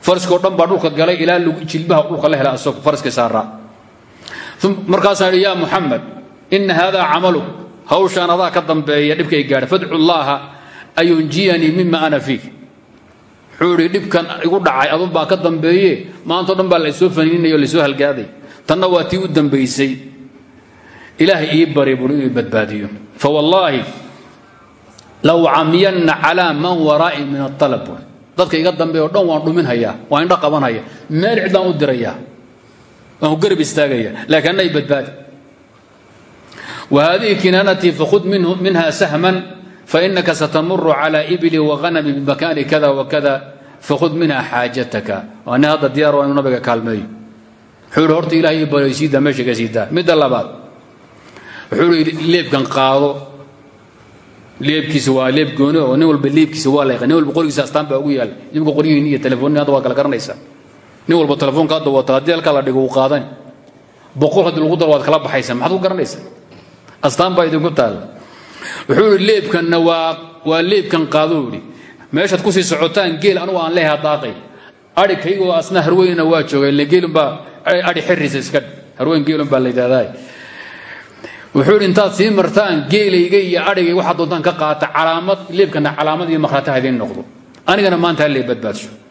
Faraskoo dhan baa dhulka galay ilaa jilbaha dhulka la hela asagu faraskii saaraa markaasaan idhi yaa muxamed ina haadaa camaluk. Hawshaan adaa ka dambeeya dhibka ay gaadha fadcu llaaha an yunjiyanii ana fiih wuxuu idhi igu dhacay adun baa ka dambeeye maantao dhan baa laysoo faniinaya o laysoo halgaaday. Tanna waa tii u dambaysay ilaahay ii bari buui inuu badbaadiyo. Fawallaahi low camiyanna calaa man waraa'i min aalab dadka iga dambeeya o dhan waan dhuminhayaa waan indho meel cidlaan u dirayaa waan ku garab istaagaya laakiin anna i badbaadi. Wa haadihi kinaanatii fakhud minha sahman fainaka satamuru calى ibli wahanami bimakaani kada wakada fakhud minha xaajataka. Ani hadda diyaar waa inuu nabiga kaalmeeyo. Wuxuu ihi horta ilahay ii baryo siidaa meesha ka siidaa midda labaad wuxuu ihi leebkan qaado leebkiisa waa leeb gooni oo nin walba leebkiisa waa la nin walba qorigiisa astaan baa ugu yaalla imika qoryihiin iyo telefoonni hadda waa kala garanaysaa nin walba telefoonka hadda wata haddii halkaa la dhigo uu qaadani. Boqol haddii lagu daro kala baxaysaa maxaad ku garanaysaa? Astaan baa idinku taalla wuxuu ihi leebkanna waa leebkan qaadou idhi meeshaad ku sii socotaan geel anugu aan leeha daaqay. Ai kaygoo asna harweynna waa jooga ile geelunbaa ai xirisa iska harweyn geelun baa la wuxuu idhi intaad sii martaan geelayga iyo adhigay waxaad doontaan ka qaata calaamad leebkana calaamad iyo makhraata hadiin noqdo. Anigana maanta hallee badbaadsho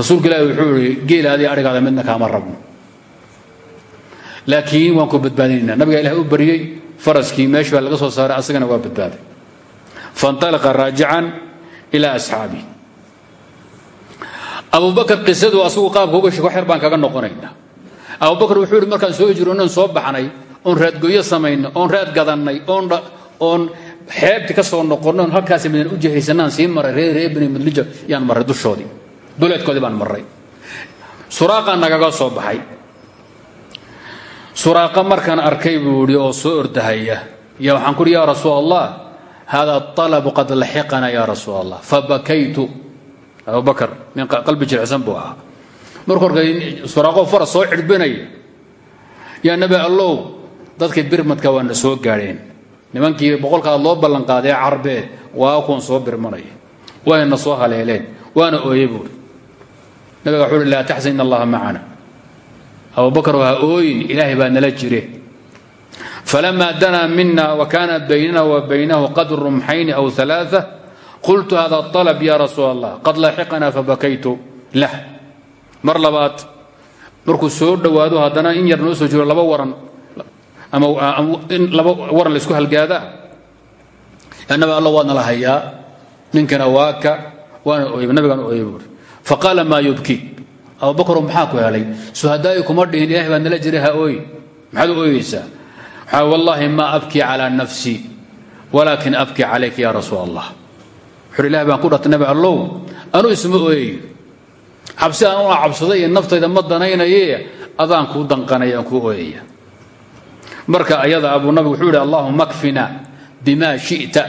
rasuulka ilaahi wuxuu ihi geelaadii adhigaada midna kaama rabno. Laakiin waan ku badbaadinaynaa. Nabiga ilaah u baryey faraskii meesh baa laga soo saaray asagana waa badbaaday. Faاnطalaqa raajican ilaa asxaabi. Abubakr qisadu asagu qaabka uga sheeg wax yar baan kaga noqonaynaa. Abubakr wuxuu ihi markaan soo hijroonan soo baxnay xeebti ka soo noqonnay oon halkaasi u jihaysanaan sii maray reer reer bani yaan marray dushoodii duleedkoodii baan marray. Suraaqaa nagaga soo baxay. Suraaqa markaan arkay buu oo soo ordahaya. Ya waxaan ku uhi ya rasuul allah qad laxiqana ya rasuul allah fabakaytu abubakar nin qalbi jiricsan buu markuu arkay suraaqoo faras soo cidhbinaya yaa nabi allow dadkii birmadka waa soo gaadheen. Nimankii boqolkaad loo ballanqaaday carbeed waa kuwan soo birmanaya wayna soo haleeleen waana ooye buuri nabiga wuxuu uhi laa taxsan in allaha macana abubakr ha ooyin ilaahay baa nala jire. Falama danaa mina wakaana baynana wa baynahu qadru rumxayni aw aaaa qultu hada alab ya rasuul allah qad laaxiqana fabakaytu lah. Mar labaad soo dhowaado haddana in yar noo soo jiro laba waran laba waran laysku halgaadaa annaba alla waadna la hayaa ninkana waa ka waana nabigaan ooyey buuri faqaala maa yubkiik abubakro maxaa ku helay? Suhadaayi kuma dhihin ilahay baa nala jiray ha ooy. Maxaad u ooyeysaa? Waxaa wallaahi maa abkii calaa nafsii walaakin abkii calayka ya rasuul allah wuxuuhi ilahay baan ku dhartay nabi allow anuu isma ooyayo cabsi aan una cabsaday iyo naftayda ma danaynaye adaan kuu danqanaya aan kuu ooyaya marka ayada abuu nabigu wuxuu yihi allahuma kfina bima shi'ta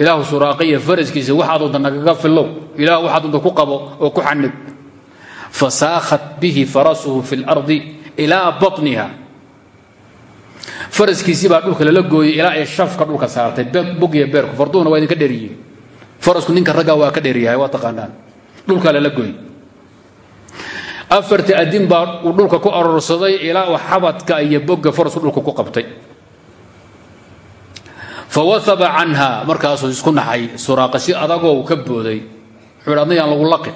ilaahu suraaqiya faraskiisa waxaa doonta nagaga filow. Ilahu waxaa doonta ku qabo oo ku xanib fasaakhat bihi farasuhu fi اlardi ilaa baطniha faraskiisii baa dhulka lala gooyey ilaa ay shafka dhulka saartay. Bogya beerku farduhuna waa idinka dheryihiin farasku ninka raggaa waa ka dheryahay waa taqaanaan. Dhulkaa lala gooyey. Afartii adin baa dhulka ku aroorsaday ilaa xabadka iyo bogga farasku dhulka ku qabtay fa waaba canha markaasuu isku naxay suraaqa si adagoo ka booday wuxuu hi adna yaan lagu laqin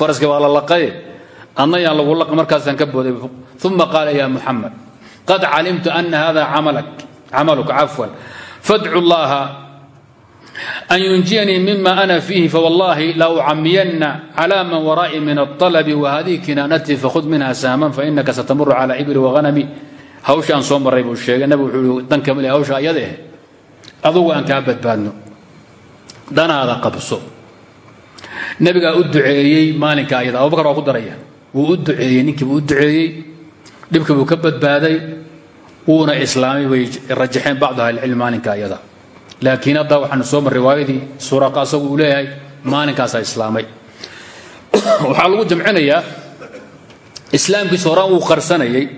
faraskii waa la laqaye adna yaan lagu laqin markaasaan ka booday uma qaala ya muxamed qad calimtu ana hada camaluka cafwan fadcu llaha an yunjiyanii mima ana fiihi fawallaahi la ucamiyanna cla man waraa'i min aalabi wahadihi kinaanatii fakhud minha sahman fainaka satamuru cala ibli wahanami hawsha aan soo maray buu sheegay nabigu wuxuu i dan kamil hawsha ayada eh adugu aan kaa badbaadno. Danaada qabso. Nabigaa u duceeyey maalinka ayada. Abubakar waa ku daraya. Wuu u duceeyey ninkii buu u duceeyey. Dhibkii buu ka badbaaday. Wuuna islaamay bay rajaxeen bacdu ahlicilm maalinka ayada. Laakiin hadda waxaanu soo marray riwaayadii suraqa asagu uu leeyahay maalinkaasaa islaamay. [COUGHS] Waxaa lagu jamcinayaa. Islaamkiisa horaan wuu qarsanayay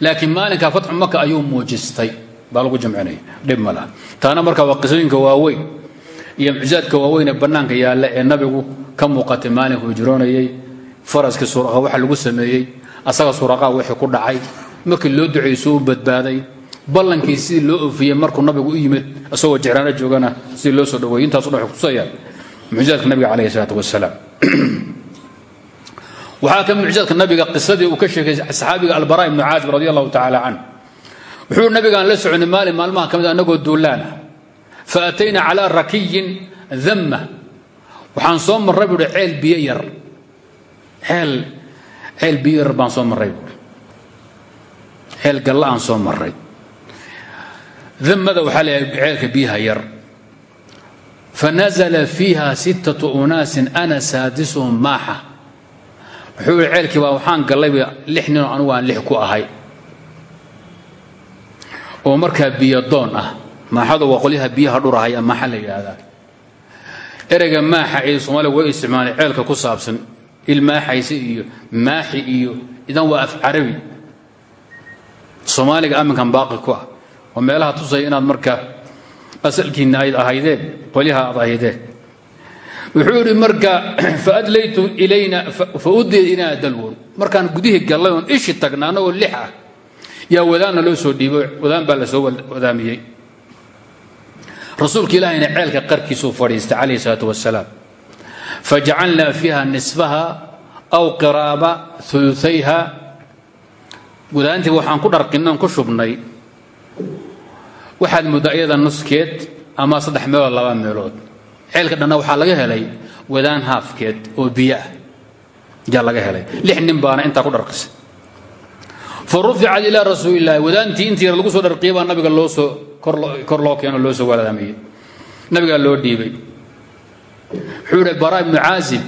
laakiin maalinkaa fatxu maka ayuu muujistay baa lagu jamcinaya dhib ma taana marka waa qisooyinka iyo mucjizaadka waaweyn bannaanka yaalla ee nabigu ka muuqatay maalinku hijroonayay faraskii waxa lagu sameeyey asaga suraqaa wixii ku dhacay markii loo duceeysuu u badbaaday ballankii loo ofiyey markuu nabigu u yimid isagoo jecraano joogana sidii loo soo dhaweeyey intaasu dhan waxay kutusayaan mucjizaadka nabiga calayhi salaatu wasalaam. Waxaa ka mucjizaadka nabiga qisadii uu ka sheegay saxaabiga albara ibnu caazib radi allahu tacaala can wuxuu nabigaan la soconay maalin maalmaha ka mid anagoo duulaana fa atayna calaa rakiyin damma waxaan soo marray buuhi ceel biyo yar. Ceel ceel baan soo marray buui ceel soo marray. Damada waxaa leeyahay ceelka biyaha yar. Fanazla fiiha sittatu unaasin ana saadisuhum maaxa. Wuxuu yihi ceelkii waxaan gallayba lix ninoo anugu aan lix ku ahay oo markaa biyo doon ah maaxadu waa qolyaha biyaha dhurahaya maaxa la yidhaahdaa ereyga maaxa ee soomaaliga way isticmaalay ceelka ku saabsan ilmaaxayse iyo maaxi iyo idan waa af carabi soomaaliga aminkan baaqi ku ah oo meelaha tusaya inaad marka asalkiinna ayd ahaydeen qolyaha aad ahaydeen wuxuu idhi marka faadlaytu ilayna ilayna dalwon markaan gudihii gallay oon ishi tagna annagoo lix ah yaa wadaanna loo soo dhiibo wadaan baa la soo wadaamiyey. Rasuulka ilaahayna ceelka qarkiisuu fadhiistay calayhi salaatu wasalaam fajacalnaa fiiha nisfaha aw qiraaba uluayha wadaantii waxaan ku dharqinnoon ku shubnay. Waxaad muddaa iyada nuskeed ama saddex meelood laba meelood. Ceelka dhanna waxaa laga helay wadaan haafkeed oo biyo yaa laga helay. Lix nin baana intaa ku dharqisay fa ruficat ilaa rasuulillahi wadaantii intii yar lagu soo dharqiyay baa nabiga loo soo kor loo keeno loo soo walaamiyey nabigaa loo dhiibay. Wuxuu ihi bara ibnu caazib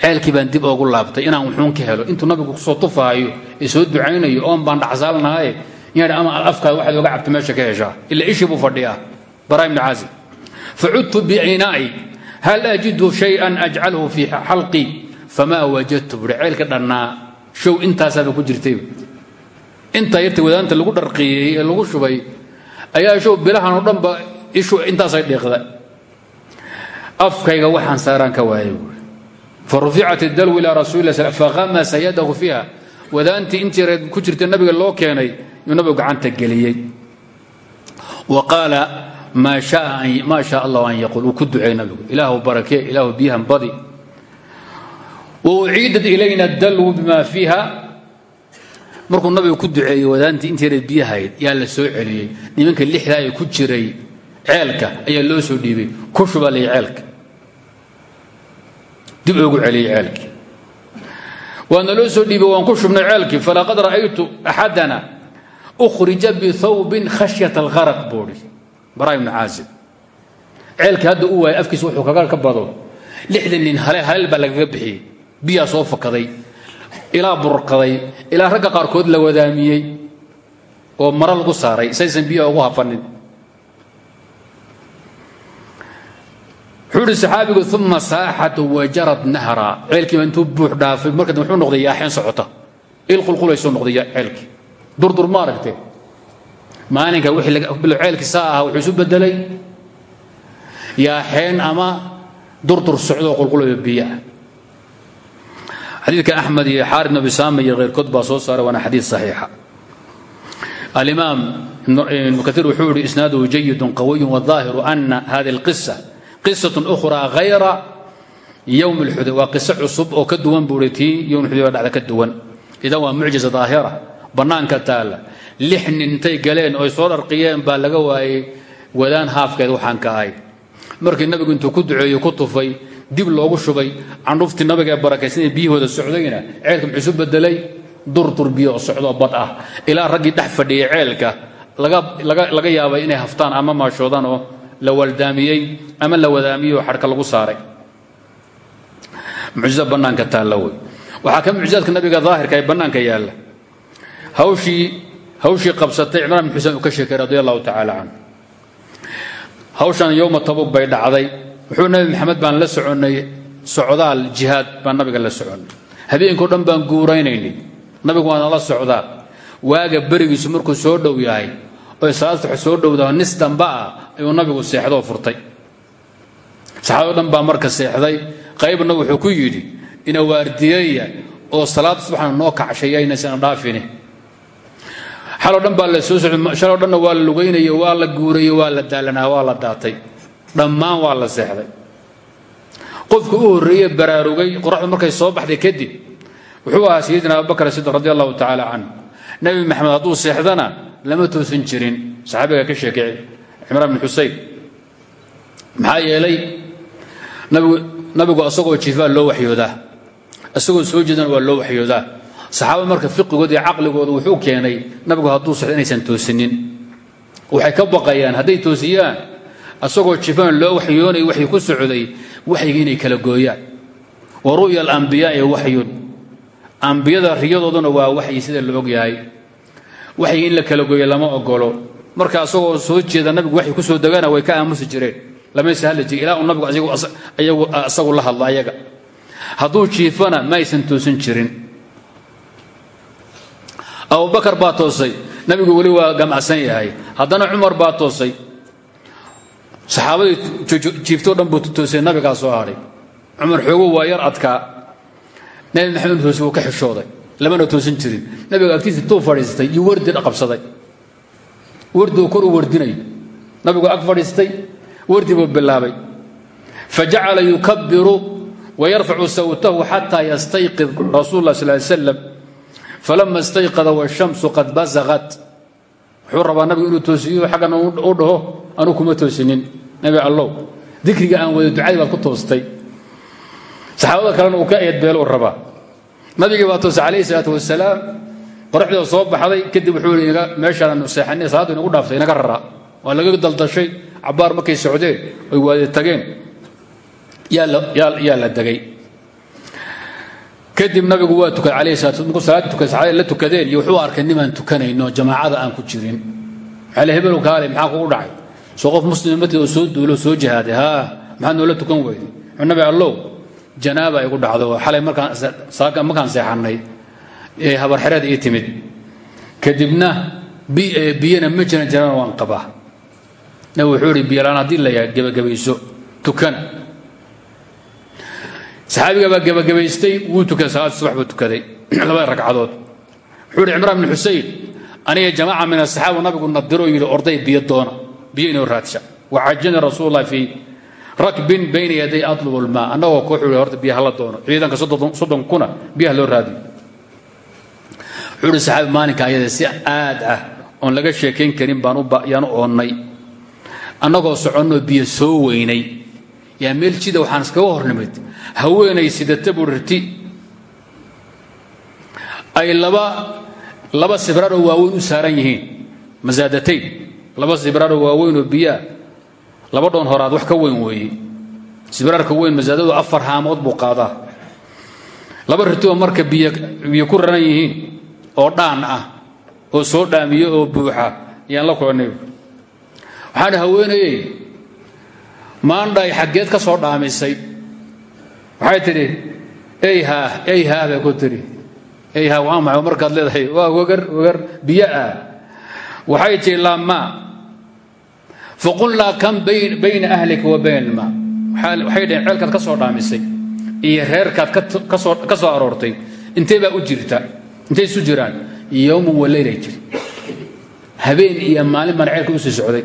ceelkii baan dib oogu laabtay inaan wuxuun ka helo. Intuu nabigu ku soo tufaayo ee soo ducaynayo oon baan dhacsaalnahaye inaa ama afkaada waxaad oga cabta meesha ka heshaa. Ila ishii buu fadhiyaa bara ibnu caazib. Facudtu bicinaa'i hal ajidu shay-an ajcalhu fii xalqii famaa wajadtu. Buhi ceelka dhannaa show intaasaaba ku jirtay intaa yarta wadaanta lagu dharqiyey ee lagu shubay ayaa show bilahan oo dhanba ishu intaasay dhiiqda. Afkayga waxaan saaraan ka waayay buui faruficat idalw ilaa rasuuli la fahamasa yadahu fiiha. Wadaantii intii reed ku jirta nabiga loo keenay yuu nabigu gacanta geliyey. Wa qaala maa shaa allahu an yaquul. Uu ku duceey nabigu ilaahu barakee ilaahu biyahan badi. Wa uciidat ilayna dalwu bima fiiha markuu nabigu ku duceeyey wadaantii intii reed biyahayd yaa la soo celiyey. Nimanka lixdaa ee ku jiray ceelka ayaa loo soo dhiibay. Ku shubalay ceelka. Dib ogu celiyey ceelkii. Waana loo soo dhiibay waan ku shubnay ceelkii. Falaqad ra'aytu axadana ukhrija bihawbin khashyata algharaq buuhi bara ibnu caazib. Ceelkii hadda u waayay afkiisa wuxuu kaga ka bado. Lixdan nin hale haleel baa ilaa burqaday ilaa ragga qaarkood la wadaamiyey oo maro lagu saaray saysan biyaha ugu hafanin wuxuu ihi saxaabigu uma saaxat wajarad nahra. Ceelkiiba intuu buux dhaafay marka wuxuu noqday yaaxeen socota il qulqulaysoo noqday ceelkii. Durdur ma aragtee? Maalinka wixii ceelkii saa ahaa wuxuu isu bedelay yaaxeen ama durdur socdoo qulqulayo biyaha xadiidka axmed iyo xaari bn abi saama iyo keyrkood baa soo saaray waana xadiid saxiixa. Alimaam ibnu kaiir wuxuu yihi isnaaduhu jayidun qawiyu wadaahiru ana hadi اlqisa qisat ukhraa hayra ywm اlxudayb waa qiso cusub oo ka duwan buu i tii ywm xudayba dhacda ka duwan. Idan waa mucjiza daahira bannaanka taalla. Lix nin intay galeen oo ay soo dharqiyeen baa laga waayey wadaan haafkeed waxaan ka ahayd markii nabigu intuu ku duceeyey ku tufay dib loogu shubay. Candhuftii nabiga ee barakaysanay biyahooda socdayna ceelka muxuu isu bedelay durdur biyo oo socdoo bad ah. Ilaa raggii dhex fadhiyay ceelka. Laga yaabay inay haftaan ama maashoodaan oo la waldaamiyey ama la wadaamiyey oo lagu saaray. Mucjiza bannaanka taalla wey waxaa ka mucjizaadka nabiga daahirka ee bannaanka yaalla. Hawshii hawshii qabsatay cimraan xuseen uu ka sheekay radi allahu tacaala hawshan yowma tabug bay dhacday wuxuu nabi maxamed baan la soconnay socdaal jihaad baan nabiga la soconnay habeenkao dhan baan guuraynaynay nabigu waa nala socdaa waaga berigiisu markuu soo dhow yahay oy salaadtax soo dhowdaa nis damba ah nabigu seexdoo furtay. Saxaabado baa marka seexday. Qaybna wuxuu ku yidhi ina waardiyeeya oo salaad subaxna noo kacshayaynaysan dhaafine. Xaloo dhan baa la soo socday. Shaloo dhanna waa la lugaynayey waa la guurayey waa la daalanaa waa la daatay dhammaan waa la seexday. Qofka u horreeye baraarugay qoraxdu markay soo baxday kadib wuxuu ahaa sayidina abubakar sidiq radi allahu tacaala canhu nebi maxamed hadduu seexdana lama toosin jirin saxaabiga ka sheekay cimraan bin xuseyn. Maxaa nabigu asagoo jifaa loo waxyoodaa isagoo soo jeedana waa loo waxyoodaa. Saxaabada marka fiqigooda iyo caqligooda wuxuu keenay nabigu hadduu seexdo toosinin. Waxay ka baqayaan hadday toosiyaan asagoo jifaan loo waxyoonay waxyi ku socday waxyiga inay kala gooyaan. Wa ru'ya alambiyaai waxyun ambiyada riyadooduna waa waxyi sida la og yahay. Waxyiga in la kala gooya lama ogolo marka asagoo soo jeeda nabigu waxyi ku soo degana way ka aamusi jireen. Lamaysa hadli jiri ilaa uu nabigu ayagu asagu la hadla ayaga. Hadduu jiifana ma aysan toosin jirin. Abubakar baa toosay. Nabigu weli waa gamacsan yahay. Haddana cumar baa toosay saxaabadii jiiftoo dhan buu toosay nabigaa soo hadhay cumar xoogo waa yar adkaa nabi maxamed toose wuu ka xishooday lamana toosin jirin. Nabiga agtiisa tuu fadhiistay iyo wardi qabsaday wardi uu kor u wardinayo ag fadhiistay wardi buu bilaabay. Fajacala yukabiru wayarfacu sawtahu xataa yastayqid rasuul lah sal slam falama istayqada washamsu qad basaqat wuxuu rabaa nabigu inuu toosiyo xaggana u dhaho anuu kuma toosinin. Nabi allow dikriga aan wada ducadii baad ku toostay. Saxaabada kalena uu ka eedbeeluu rabaa. Nabigii baa toosay calayhi salaatu wasalaam qoraxdii soo baxday kadib wuxuu yidhi meeshaanu seexanay salaaddu inagu dhaaftay inaga raraa waa laga daldashay cabbaar markay socdeen oy waade tageen. Yaa la degay kadib nabigu waa tukaday calayhi salatu markuu salaad tukay saxaabada la tukadeen iyo wuxuu arkay nimaan tukanayno jamaacada aan ku jirin. Maxaa le hebelu kaale maxaa kugu dhacay? Soo qof muslimadii oo soo duulo soo jihaaday haa maxaad noola tukan weyday wuxuu nabi allow janaaba igu dhacdo xalay markaan markaan seexannay ee habarxereed ii timid. Kadibna biyana ma jiran janaabana waan qabaa. Nabi wuxuu ihi biyalaan haddii la yahay gebagabayso tukana saxaabiga baa gebagabaystay wuu tukaday salaad subax buu tukaday [CLEARS THROAT] labada ragcadood. Wuxuu ihi cimraan xuseyn aniga jamaaca min asaxaaba nabigu nadiroo yidhi orday biyo doona biyo inoo raadsha wacajani rasuul lah fii rakbin bayna yaday atlubu lmaa. Annagoo kooxu hi horta biyo hala doono ciidanka soddon kuna biyaha loo raadiyo. Wuxuu ihi saxaabi ayada si aad ah oon laga sheekayn karin baan yaan u oonnay. Annagoo soconnoo biyo soo weynay yaa meel jida waxaan iskaga hor nimid haweenay sidata burirti ay laba laba sibraaroo waaweyn u saaran yihiin masaadatayn laba sibraaroo waaweyn oo biyaa. Laba dhoon horaad wax ka weyn weeye sibraarka weyn masaadadu afar haamood buu qaadaa. Laba ritoo marka biyo ku raran yihiin oo dhaan ah oo soo dhaamiyo oo buuxa ayaan la kulannay. Waxaan haweenayey maandhay xaggeed ka soo dhaamisay. Waxay tidhi eyhaah eyhaah bay ku tidhi. Eyhaah waa maxay? Markaad leedahay waa wagar wagar biyo ah. Waxay tihi laa maa faqulnaa kan bayna ahlika wa bayna almaa waxay dhaheen ceelkaad ka soo dhaamisay iyo reerkaad ka soo aroortay. Intee baa u jirta? Intay isu jiraan? Yowman walaylay jiri. Habeen iyo maalin baan ceelka u sii socday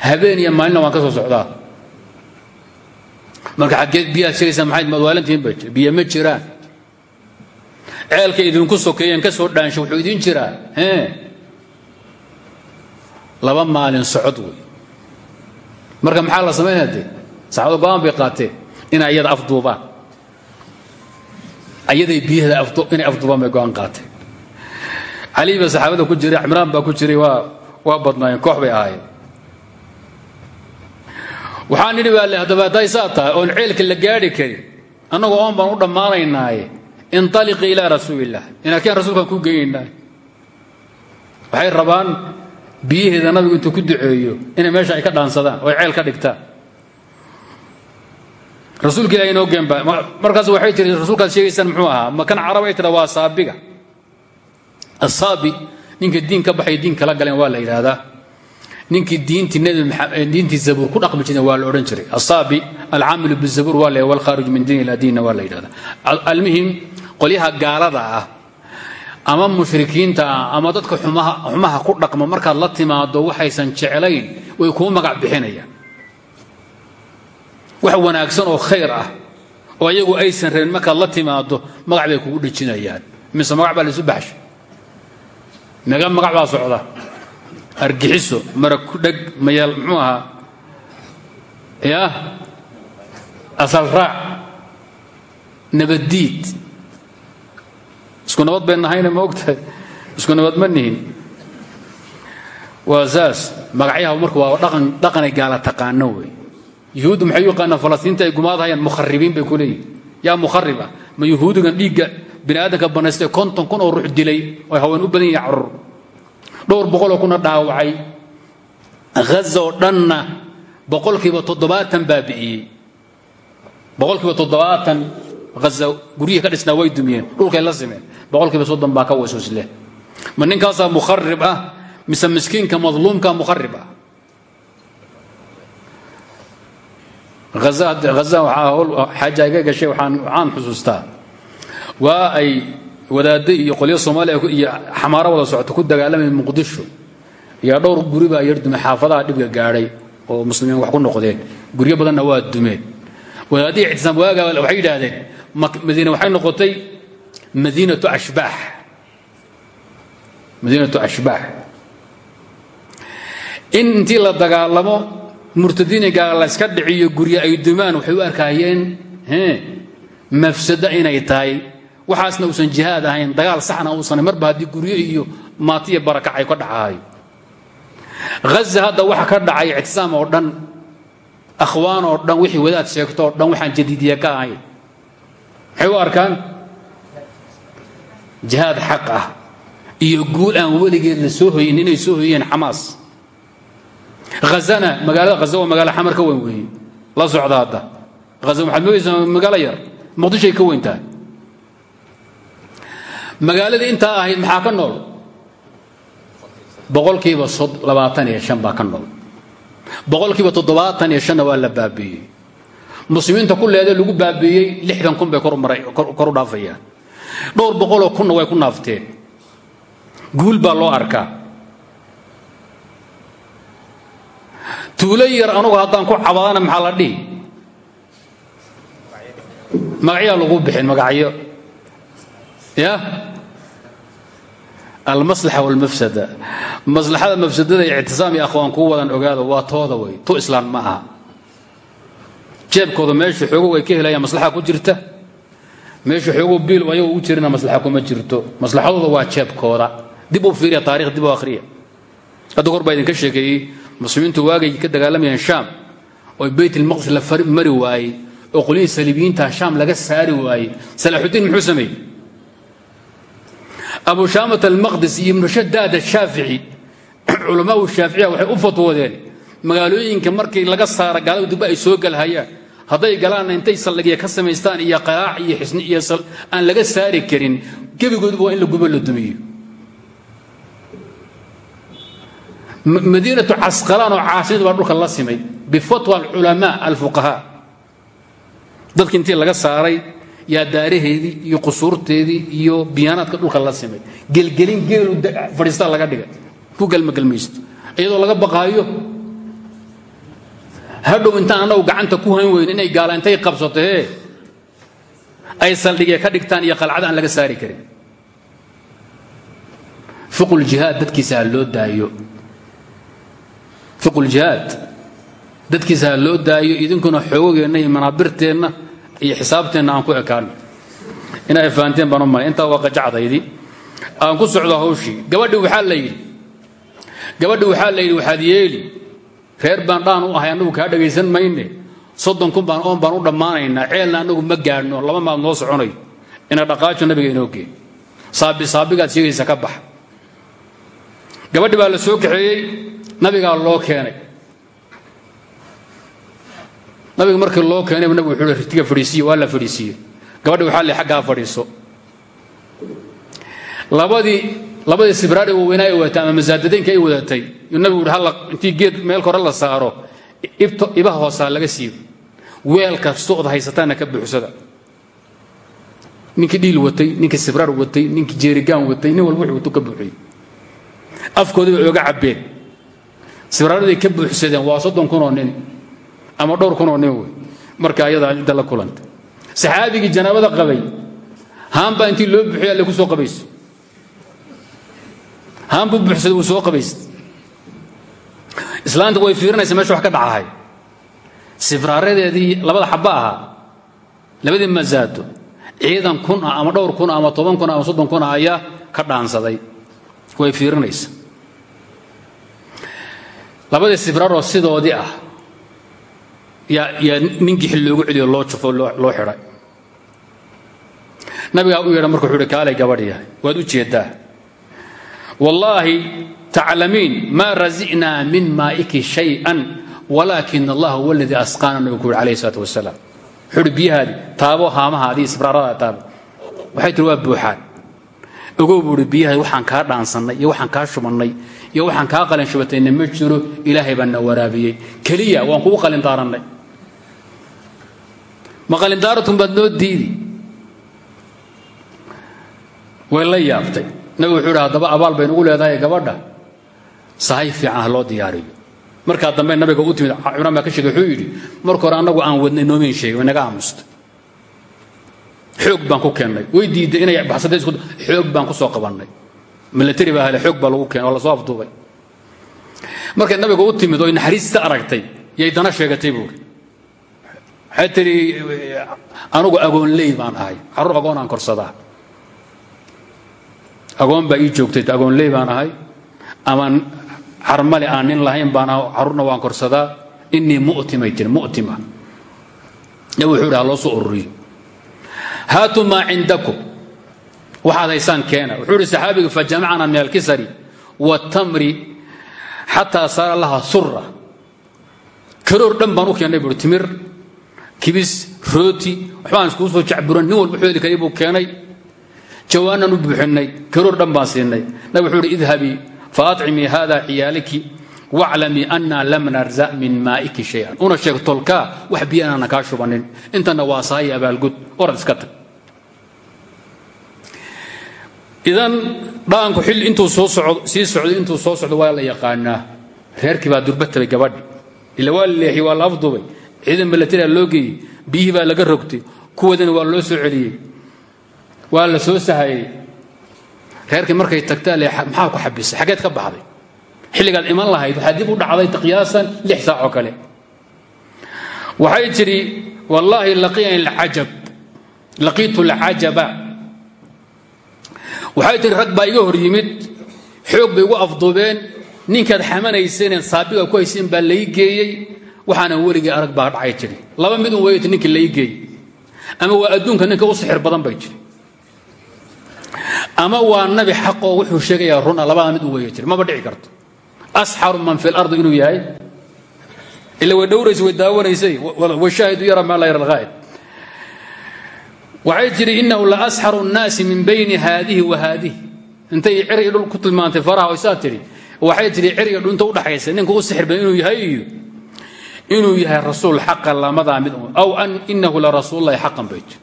habeen iyo maalinna waan ka soo socdaa marka xaggeed biyaad sheegaysaa maxayd madwaalantihin ba biyo ma jiraan. Ceelka idinku sokeeyeen ka soo dhaansha wuxuu idiin jiraa laba maalin socod wey. Marka maxaa la samaynaya dee? Saxaabado go'aan bay qaateen inay ayada afduubaan ayaday biyaheeda inay afduubaan bay go'aan qaateen. Cali baa saxaabada ku jiray cimraan baa ku jiray waa waa badnaayeen koox bay ahaayeen waxaan nidhi baa le haddaba hadday saa tahay oon ceelka la gaadhi karin. Annagoo oon baan u dhammaanaynaaye inaliqii ilaa rasuuliillah inaakeen rasuulkaan ku geynaynaa waxay rabaan biyaheeda nabigu intuu ku duceeyo inay meesha ay ka dhaansadaan oo ay ceel ka dhigtaan. Rasuulka ilahi inoo geenba. Markaas waxay tiri rasuulkaad sheegaysaan muxuu ahaa ma kan carab ay tira waa saabiga. Asaabi ninka diin ka baxay diin kala galeen waa la yidhaahdaa ninkii diintii diintii zabuur ku dhaqmi jireen waa la odhan jiray. Asaabi alcaamilu bizabuur waa la walkhaarij min diin ila diinna waa la yidhahdaa. Almuhim qolyaha gaalada ah ama mushrikiinta ah ama dadka xumaha ku dhaqma markaad la timaado waxaysan jeclayn way kuu magac bixinayaan. Wax wanaagsan oo khayr ah oo ayagu aysan rabin markaad la timaado magac bay kugu dhejinayaan mise magac baa laisu baxsha mega magac baa socda argixiso marag ku dheg mayal muxuu ahaa? Ya asal raac. Nabaddiid. Isku nabad bay nahayna ma isku nabad ma nihin. Waa saas. Magacyaha marka waa dhaqan dhaqanay gaala taqaano wey. Yuhuuddu maxay yaqaanaan falastiinta ay gumaadhayaan mukharibiin bay ku leeyihiin yaa ma yuhuudigan dhiigga bini aadamka konton kun oo ruux dilay oo haween u badan carruur dhowr boqoloo kuna dhaawacay. Haza oo dhanna boqolkiiba toddobaatan baabi'iyey boqolkiiba toddobaatan haza guryihii ka dhisnaa way dumiyeen. Dhulkay la simeen. Boqolkiiba soddon baa ka wasuusleh ma ninkaasaa mukharib ah mise miskiinka madluumka mukharib ah? Haza waxaa xaaja iga gashay waxaan xusuustaa. Waa ay wadaaddo iyo qolyo soomaaliya iyo xamaaro wada socota ku dagaalamaya muqdisho. Yaa dhowr guri baa yar dumay xaafadaha dhibka gaadhay oo muslimiin wax ku noqdeen. Guryo badanna waa dumeen. Wadaadihii ictisaam waaga waxay yidhaahdeen madiine waxay noqotay madiinatu ashbaax. Madiinatu ashbaax. In intii la dagaalamo murtadiiniga layska dhiciyo guryo ay dumaan waxay u arkaayeen mafsado inay tahay waxaasna uusan jihaad ahayn. Dagaal saxna uusan marba haddii guryo iyo maatiya barakac ay ka dhacahayo haza hadda waxa ka dhacay ictisaam oo dhan akhwaan oo dhan wixii wadaad sheegto dhan waxaan jadiidiya ka ahayn maxay u arkaan ah iyo guul aan weligeed la soo hoyin inay soo hoyeen xamaas. Hazana magaalada haza waa magaalo xamar ka weyn weeye. La socda hadda. Haza waxaad yar. Muqdishoay ka weyn tahay magaaladii intaa ahayd maxaa ka nool? Boqolkiiba labaatan iyo shan baa ka nool. Boqolkiiba toddobaatan iyo shanna waa la baabiiyey. Muslimiinta ku leedee lagu baabiiyey lixdan kun bay kor u dhaafayaan. Dhowr boqoloo kunna way ku naafteen. Guul baa loo arkaa. Tuulo yar anugu haddaan ku cabadana maxaa la dhihi? Magacyaa lagu bixin magacyo. Ya almaslaxa walmafsada. Maslaxada mafsadada ictisaam iyo akhwaan kuu wadan ogaada waa tooda wey. Tu islaan ma aha. Jeebkooda meesha xoogo ay ka helayaan maslaxa ku jirta. Meesha xoogo biil ayago u jirina maslaxa kuma jirto. Maslaxadooda waa jeebkooda. Dib u fiiriya taarikh dib u akhriya. Hadda hor baa idinka sheekeeyey muslimiintu waagay ka dagaalamayeen shaam. Oo bayt ilmaqdis la mari waayey. Oo qolyihii saliibiyiinta shaam laga saari waayey abu shaamat almaqdis iyo ibnu shadaad ashaafici [CLEARS THROAT] culamaau shaaficiya waxay u fatwoodeen magaalooyinka markii laga saara gaalada dibba ay intay saldhigya ka samaystaan iyo qaraac iyo xisni iyo aan laga saari karin gebigooduba waa in la gubo la dumiyo. Madiinatu casqalaan oo caasimad baa dhulka la simay bifatwa alculamaa alfuqahaa. Dadki intii laga saaray yaa daaraheedii iyo qusuurteedii iyo biyaanaadka dhulka la simay. Gelgelin geelu fadhiistaa laga dhigay. Ku gelmagelmaysto iyadoo laga baqaayo hadhow intaan annagu gacanta ku hayn weyn inay gaala intay qabsato hee? Ay saldhigee ka dhigtaan iyo qalcada aan laga saari karin. Fiquljihaad dadkiisa ha loo daayo. Fiquljihaad dadkiisa ha loo daayo idinkuna xoogogeenna iyo iyo xisaabteenna aan ku ekaano. Ina fahanteen baan u malay intaa waa qajacdaydii. Aan ku socdo hawshii. Gabadhi waxaa la yidhi gabadhi waxaa la yidhi waxaad yeeli reer baan dhaan u ahay annagu kaa dhagaysan mayne. Soddon kun baan oon baan u dhammaanaynaa ceelna annagu ma gaadhno laba maad noo soconayo. Ina dhaqaajo nabiga inoo geen saabi saabigaad sheegaysa ka bax gabadhi baa la soo kaxeeyey nabigaa loo keenay nabiga markii loo keenay nabigu wuxuu ritiga fadhiisiye waa la fadhiisiiyey gabadhi waxaa le xaggaa fadhiiso. Labadii labadii sibraari waaweynaa ay wadatay ama ay wadatay. Yuu nabigu yidhi halla intii geed meel kore la saaro ibto ibaha hoosaa laga siibo weel kasta ood ka buuxsada. Ninkii dhiil watay ninkii sibraar watay ninkii jeerigaan watay nin walba wuxuu wato ka buuxiyey. Afkoodii bay oga cabbeen. Sibraaraday ka buuxsadeen waa soddon kunoo nin ama dhowr kunoo nin wey marka ayadaa inta la kulantay. Saxaabigii janaabada qabay haanbaa intii loo buuxiyo alle ku soo qabayso haan buu buuxsaday wuu soo qabaystay. Islaanta way fiirinaysa meesha wax ka dhacahay. Sibraaradeedii labada xabba ahaa labadii masaado ciidan kun ah ama dhowr kun ah ama toban kun ah ama soddon kun ah ayaa ka dhaansaday. Way fiirinaysa labadii sibraaroo sidoodii ah yaa yaa ninkii xil loogu celiyo loo jufo loo xidhay nabigaa u yeedha marka wuxuu kaalay gabadh yahay waad u jeeddaa wallaahi taclamiin maa razi'naa min maa'iki shay'an walaakin allah huwa aladii asqaana nabigu ku yuri alayhi salaatu wasalaam wuxuu uhi biyahaadii taabo waxay tiri waa buuxaan. Ogow buu uhi waxaan kaa dhaansannay iyo waxaan kaa shubannay iyo waxaan kaa qalin shubatayna ma jiro ilaahay baan na waraabiyey. Waan kugu qalin daarannay ma qalindaaratun baad noo diidi. Way la yaabtay. Nabigu wuxuu idhi haddaba abaal bay nugu leedahay gabadha sahay fiican ha loo diyaariyo. Markaa dambe nabiga u timid cumraan baa ka sheegay wuxuu yidhi marka hore annagu aan wadnay noomayn sheegay naga aamusta xoog baan ku keennay way diidday inay baxsada isku xoog baan ku soo qabannay. Milatari baa hele xoog baa lagu keenay oo la soo afduubay. Markay nabiga u timid oo naxariista aragtay yay dana sheegatay buuri waxay tidhi anugu agoonley baan ahay. Carruur agoon aan korsadaa. Agoon baa ii joogtay agoonley baan ahay. Ama carmale aan nin lahayn baan ahay carruurna waan korsadaa. Innii mu'timay tiri mu'tima. Nabi wuxuu idhi soo ururiyo haatuu maa cindakum. Waxaad haysaan keena. Wuxuu idhi saxaabiga fajamacna min alkisari waatamri xataa saara laha sura karoor dhan baan u keennay timir kibis rooti waxbaan iskuu soo jacburan nin walba xoodi kali buu keenay. Jawaanaan u buuxinnay karoor dhan baan siinay. Nabig wuxuu uhi idhabii faacimii hada ciyaaliki waclamii annaa lam narza min maa'iki shayan. Una sheeg tolkaa wax biyo inaana kaa shubannin intana waa sahay abaalgud orad iska tag. Idan dhaanku xilli intuu sii socdo intuu soo socdo waa la yaqaanaa. Reerkii baa durba tabay gabadhi ila waa la leexiyey waa la afdubay ciidan milatariaa loo geeyey. Biyihii baa laga rogtay. Kuwadana waa loo soo celiyey. Waa la soo sahayey. Reerkii markay tagtaa le maxaa ku xabisay? Xaggeed ka baxday. Xilligaad iman lahayd waxaa dib u dhacday qiyaasan lix saac oo kale. Waxay tidhi wallaahi laqiitu lcajaba waxay tihi rag baa iga hor yimid xoog bay igu afduubeen ninkaad xamanayseeneen saabiga ku hayseen baa lai geeyey waxaanan weligii arag baa dhacay jiri laba mid un weyt ninkii lai geeyey. Ama waa adduunka ninka u sixir badan bay jiri ama waa nabi xaqoo wuxuu sheegayaa runa labada mid u weeye jiri maba dhici karto. Asxaru man fi lardi inuu yahay? Ila way dhowraysa way daawanaysay. Washaahidu yara maa laa yara alghaa'ib waxay tidhi inahu la asxaru nnaasi min bayni haadihi wa haadihi. Intay ciriga dhul ku tilmaantay faraha isaa tidhi. Waxay tidhi ciriga dhunta udhaxaysa ninka u sixir badan inuu yahay. iyo inuu yahay rasuul xaqa lamadaa mid aw inahu la rasuululahi xaqan bay jir.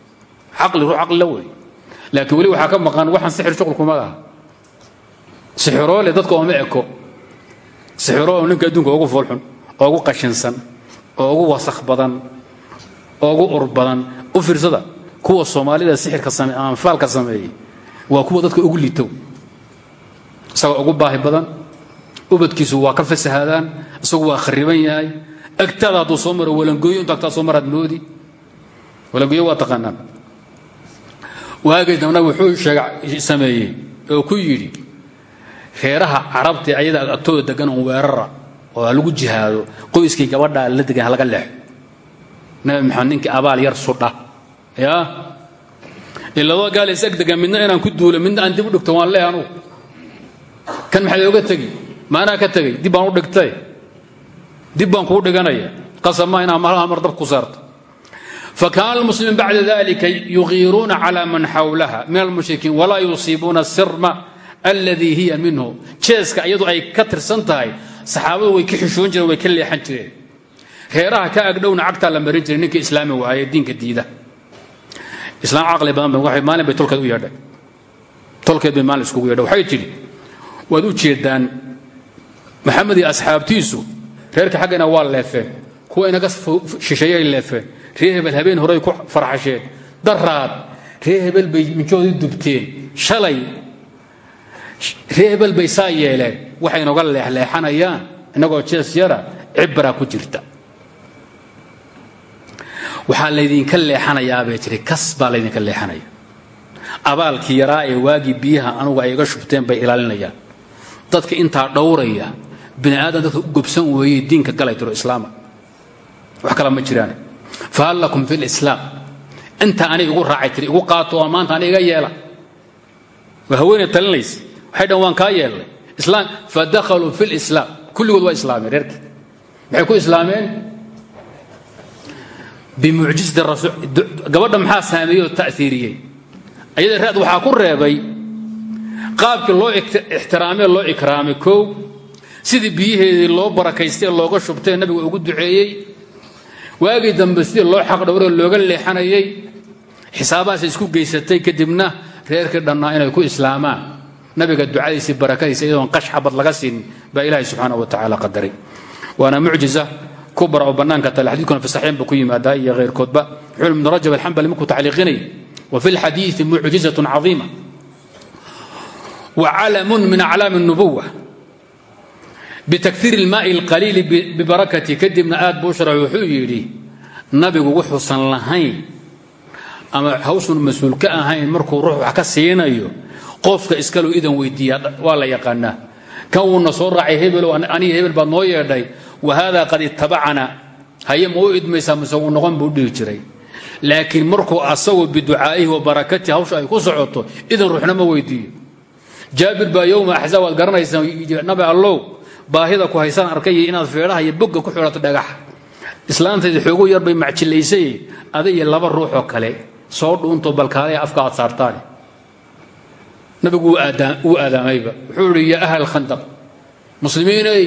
Caqli ruux caqli la wey laakiin weli waxaa ka maqan waxaan sixir shuqulkuma laha. Sixiroole dadka ooma eko. Sixiro ninka adduunka ugu foolxun oogu qashinsan oogu wasakh badan oogu ur badan. U fiirsada kuwa soomaalida sixirka anfaalka sameeyey waa kuwa dadka ugu liitow. Isagoo ugu baahi badan ubadkiisu waa ka fasahaadaan isagu waa khariban yahay agtaada hadduu soo maro walangooyo intu agtaa soo maraad moodi walangooyo waa taqaanaan. Waagay dambna wuxuu sheeg sameeyey oo ku yidhi reeraha carabta ayada agtooda degan on weerara oo ha lagu jihaado qoyskii gabadhaa la degan ha laga leexo. Nabi maxamed ninkii abaal yar sudha. Yaa ilado gaal is ag degan midna inaan ku duulo midna aan dib u dhigto waan leeh anugu. Kan maxaad oga tegi maanaa ka tegay dib baan u dhigtay dib baan kuu dhiganaya qasab maa inaa mar dab ku saarto. Fakaana almuslimin bacda dalika yugiiruuna cala man xawlaha min almushrikiin walaa yusiibuuna sirma alladii hiya minhu. Jeeska iyadu ay ka tirsan tahay saxaabadu way ka xishoon jireen way ka leexan jireen. Reeraha ka agdhowna cagtaa la marin jiray ninkii islaami waaye diinka diida. Islaam caqli badan ba maalin bay tolkeed u yeedhay. Tolkeed bay maalin iskugu yeedhay. Waxay tidhi waad u jeedaan maxamed iyo asxaabtiisu reerka xaggayna waa leefeen kuwa inaga shisheeyay leefeen ree hebel habeen horey ku farxasheen daraad ree hebel bay minjoodii dubteen. Shalay ree hebel bay saa yeeleen waxay inoga leexleexanayaan innagoo jees yara cibraa ku jirta. Waxaa laydinka leexanayaa bay tiri kas baa laydinka leexanaya. Abaalkii yaraa ee waagii biyaha anugu ay iga shubteen bay ilaalinayaan. Dadka intaa dhowraya bini aadan dadka u gobsan weeye diinka galay tiro islaama. Wax kala ma jiraan. Fahal lakum fi lislaam inta anay igu raacay tiri igu qaato oo maanta ani iga yeela. Waa haweeney talinaysa. Waxay dhan waan kaa yeelnay. Islaam fadakhaluu fi lislaam kulligood waa islaameen reerkii maxay ku islaameen? Bimucjizati rasuul. Gabadha maxaa saameeyey oo ta'hiiriyey ayada raad waxaa ku reebay qaabkii loo ixtiraamee loo ikraamay kow sidii biyaheedii loo barakaystay looga shubtay nabiga ugu duceeyey. Waagii dambe sidii loo xaq dhowree looga leexanayay xisaabahaasay isku geysatay kadibna reerkii dhannaa inay ku islaamaan. Nabiga ducadiisii barakadiisa iyadoon qash laga siin baa ilaahay subxaana wa tacaala qadaray. Waana mucjiza kubra oo bannaanka tale xadiidkuna fi saxiixin ku yimaadaa iyo khayrkoodba wuxuu ibnu rajab alxambali markuu tacliiqinay? Wa fi lxadiidi mucjizatun cadiima btakir اlmaai اlqaliili bibarakati kadibna aad buu sharcay wuxuu yidhi nabigu wuxuusan lahayn ama hawsan mas'uul ka ahayn markuu ruux wax ka siinayo qofka iskalu idan weydiiyaa waa la yaqaanaa kan wuuna soo raacay hebelow aniga hebel baad noo yeedhay wa haadaa qad itabacana haye ma u idmaysaa mise wuu noqon buu dhihi jiray laakiin markuu asagu biducaa'ihi wa barakatihi hawsha ay ku socoto baahida ku haysaan arkay inaad feedhaha iyo bogga ku xidhato dhagax islaantayda xoogu yar bay macjilaysay ada iyo laba ruux oo kale. Soo dhuunto balkaadaya afka aad saartaan. Nabigu wuu aadaamayba wuxuu ihi yaa ahal khandaq muslimiinay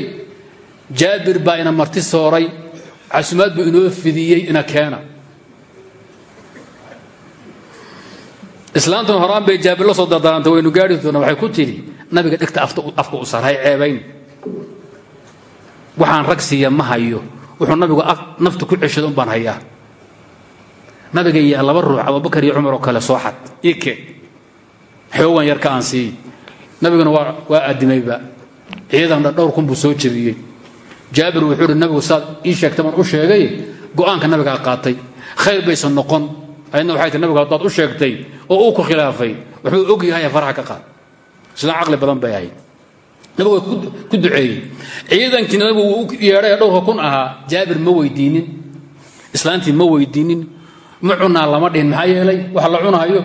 jaabir baa ina marti sooray casumaad buu inoo fidiyey ina keena. Islaantuna horaan bay jaabir la soo dardaarantay waynu gaari doona waxay ku tidhi nabiga dhegta afka u saar hay ceebayn waxaan rag siiya ma hayo. Wuxuu nabigu nafta ku ceshada un baan hayaa. Nabiga iyo laba ruux abubakar iyo cumar oo kale soo xad. Ii keen xoogan yarka aan siiy nabiguna waa waa adimayba ciidan dhowr kun buu soo jebiyey. Jaabir wuxuu ihi nabigu saad ii sheegtay baan u sheegay. Go'aanka nabigaa qaatay. Khayr baysan noqon. Ayadna waxay tii nabigu haddaad u sheegtay oo uu ku khilaafay wuxuu og yahay faraha ka qaad. Islaan caqli badan bay ahayd nabigu ku duceeyey. Ciidankii nabigu uu yeedhay dhowrka kun ahaa jaabir ma weydiinin islaantii ma weydiinin ma lama dhihin maxaa yeelay waxa la cunahayo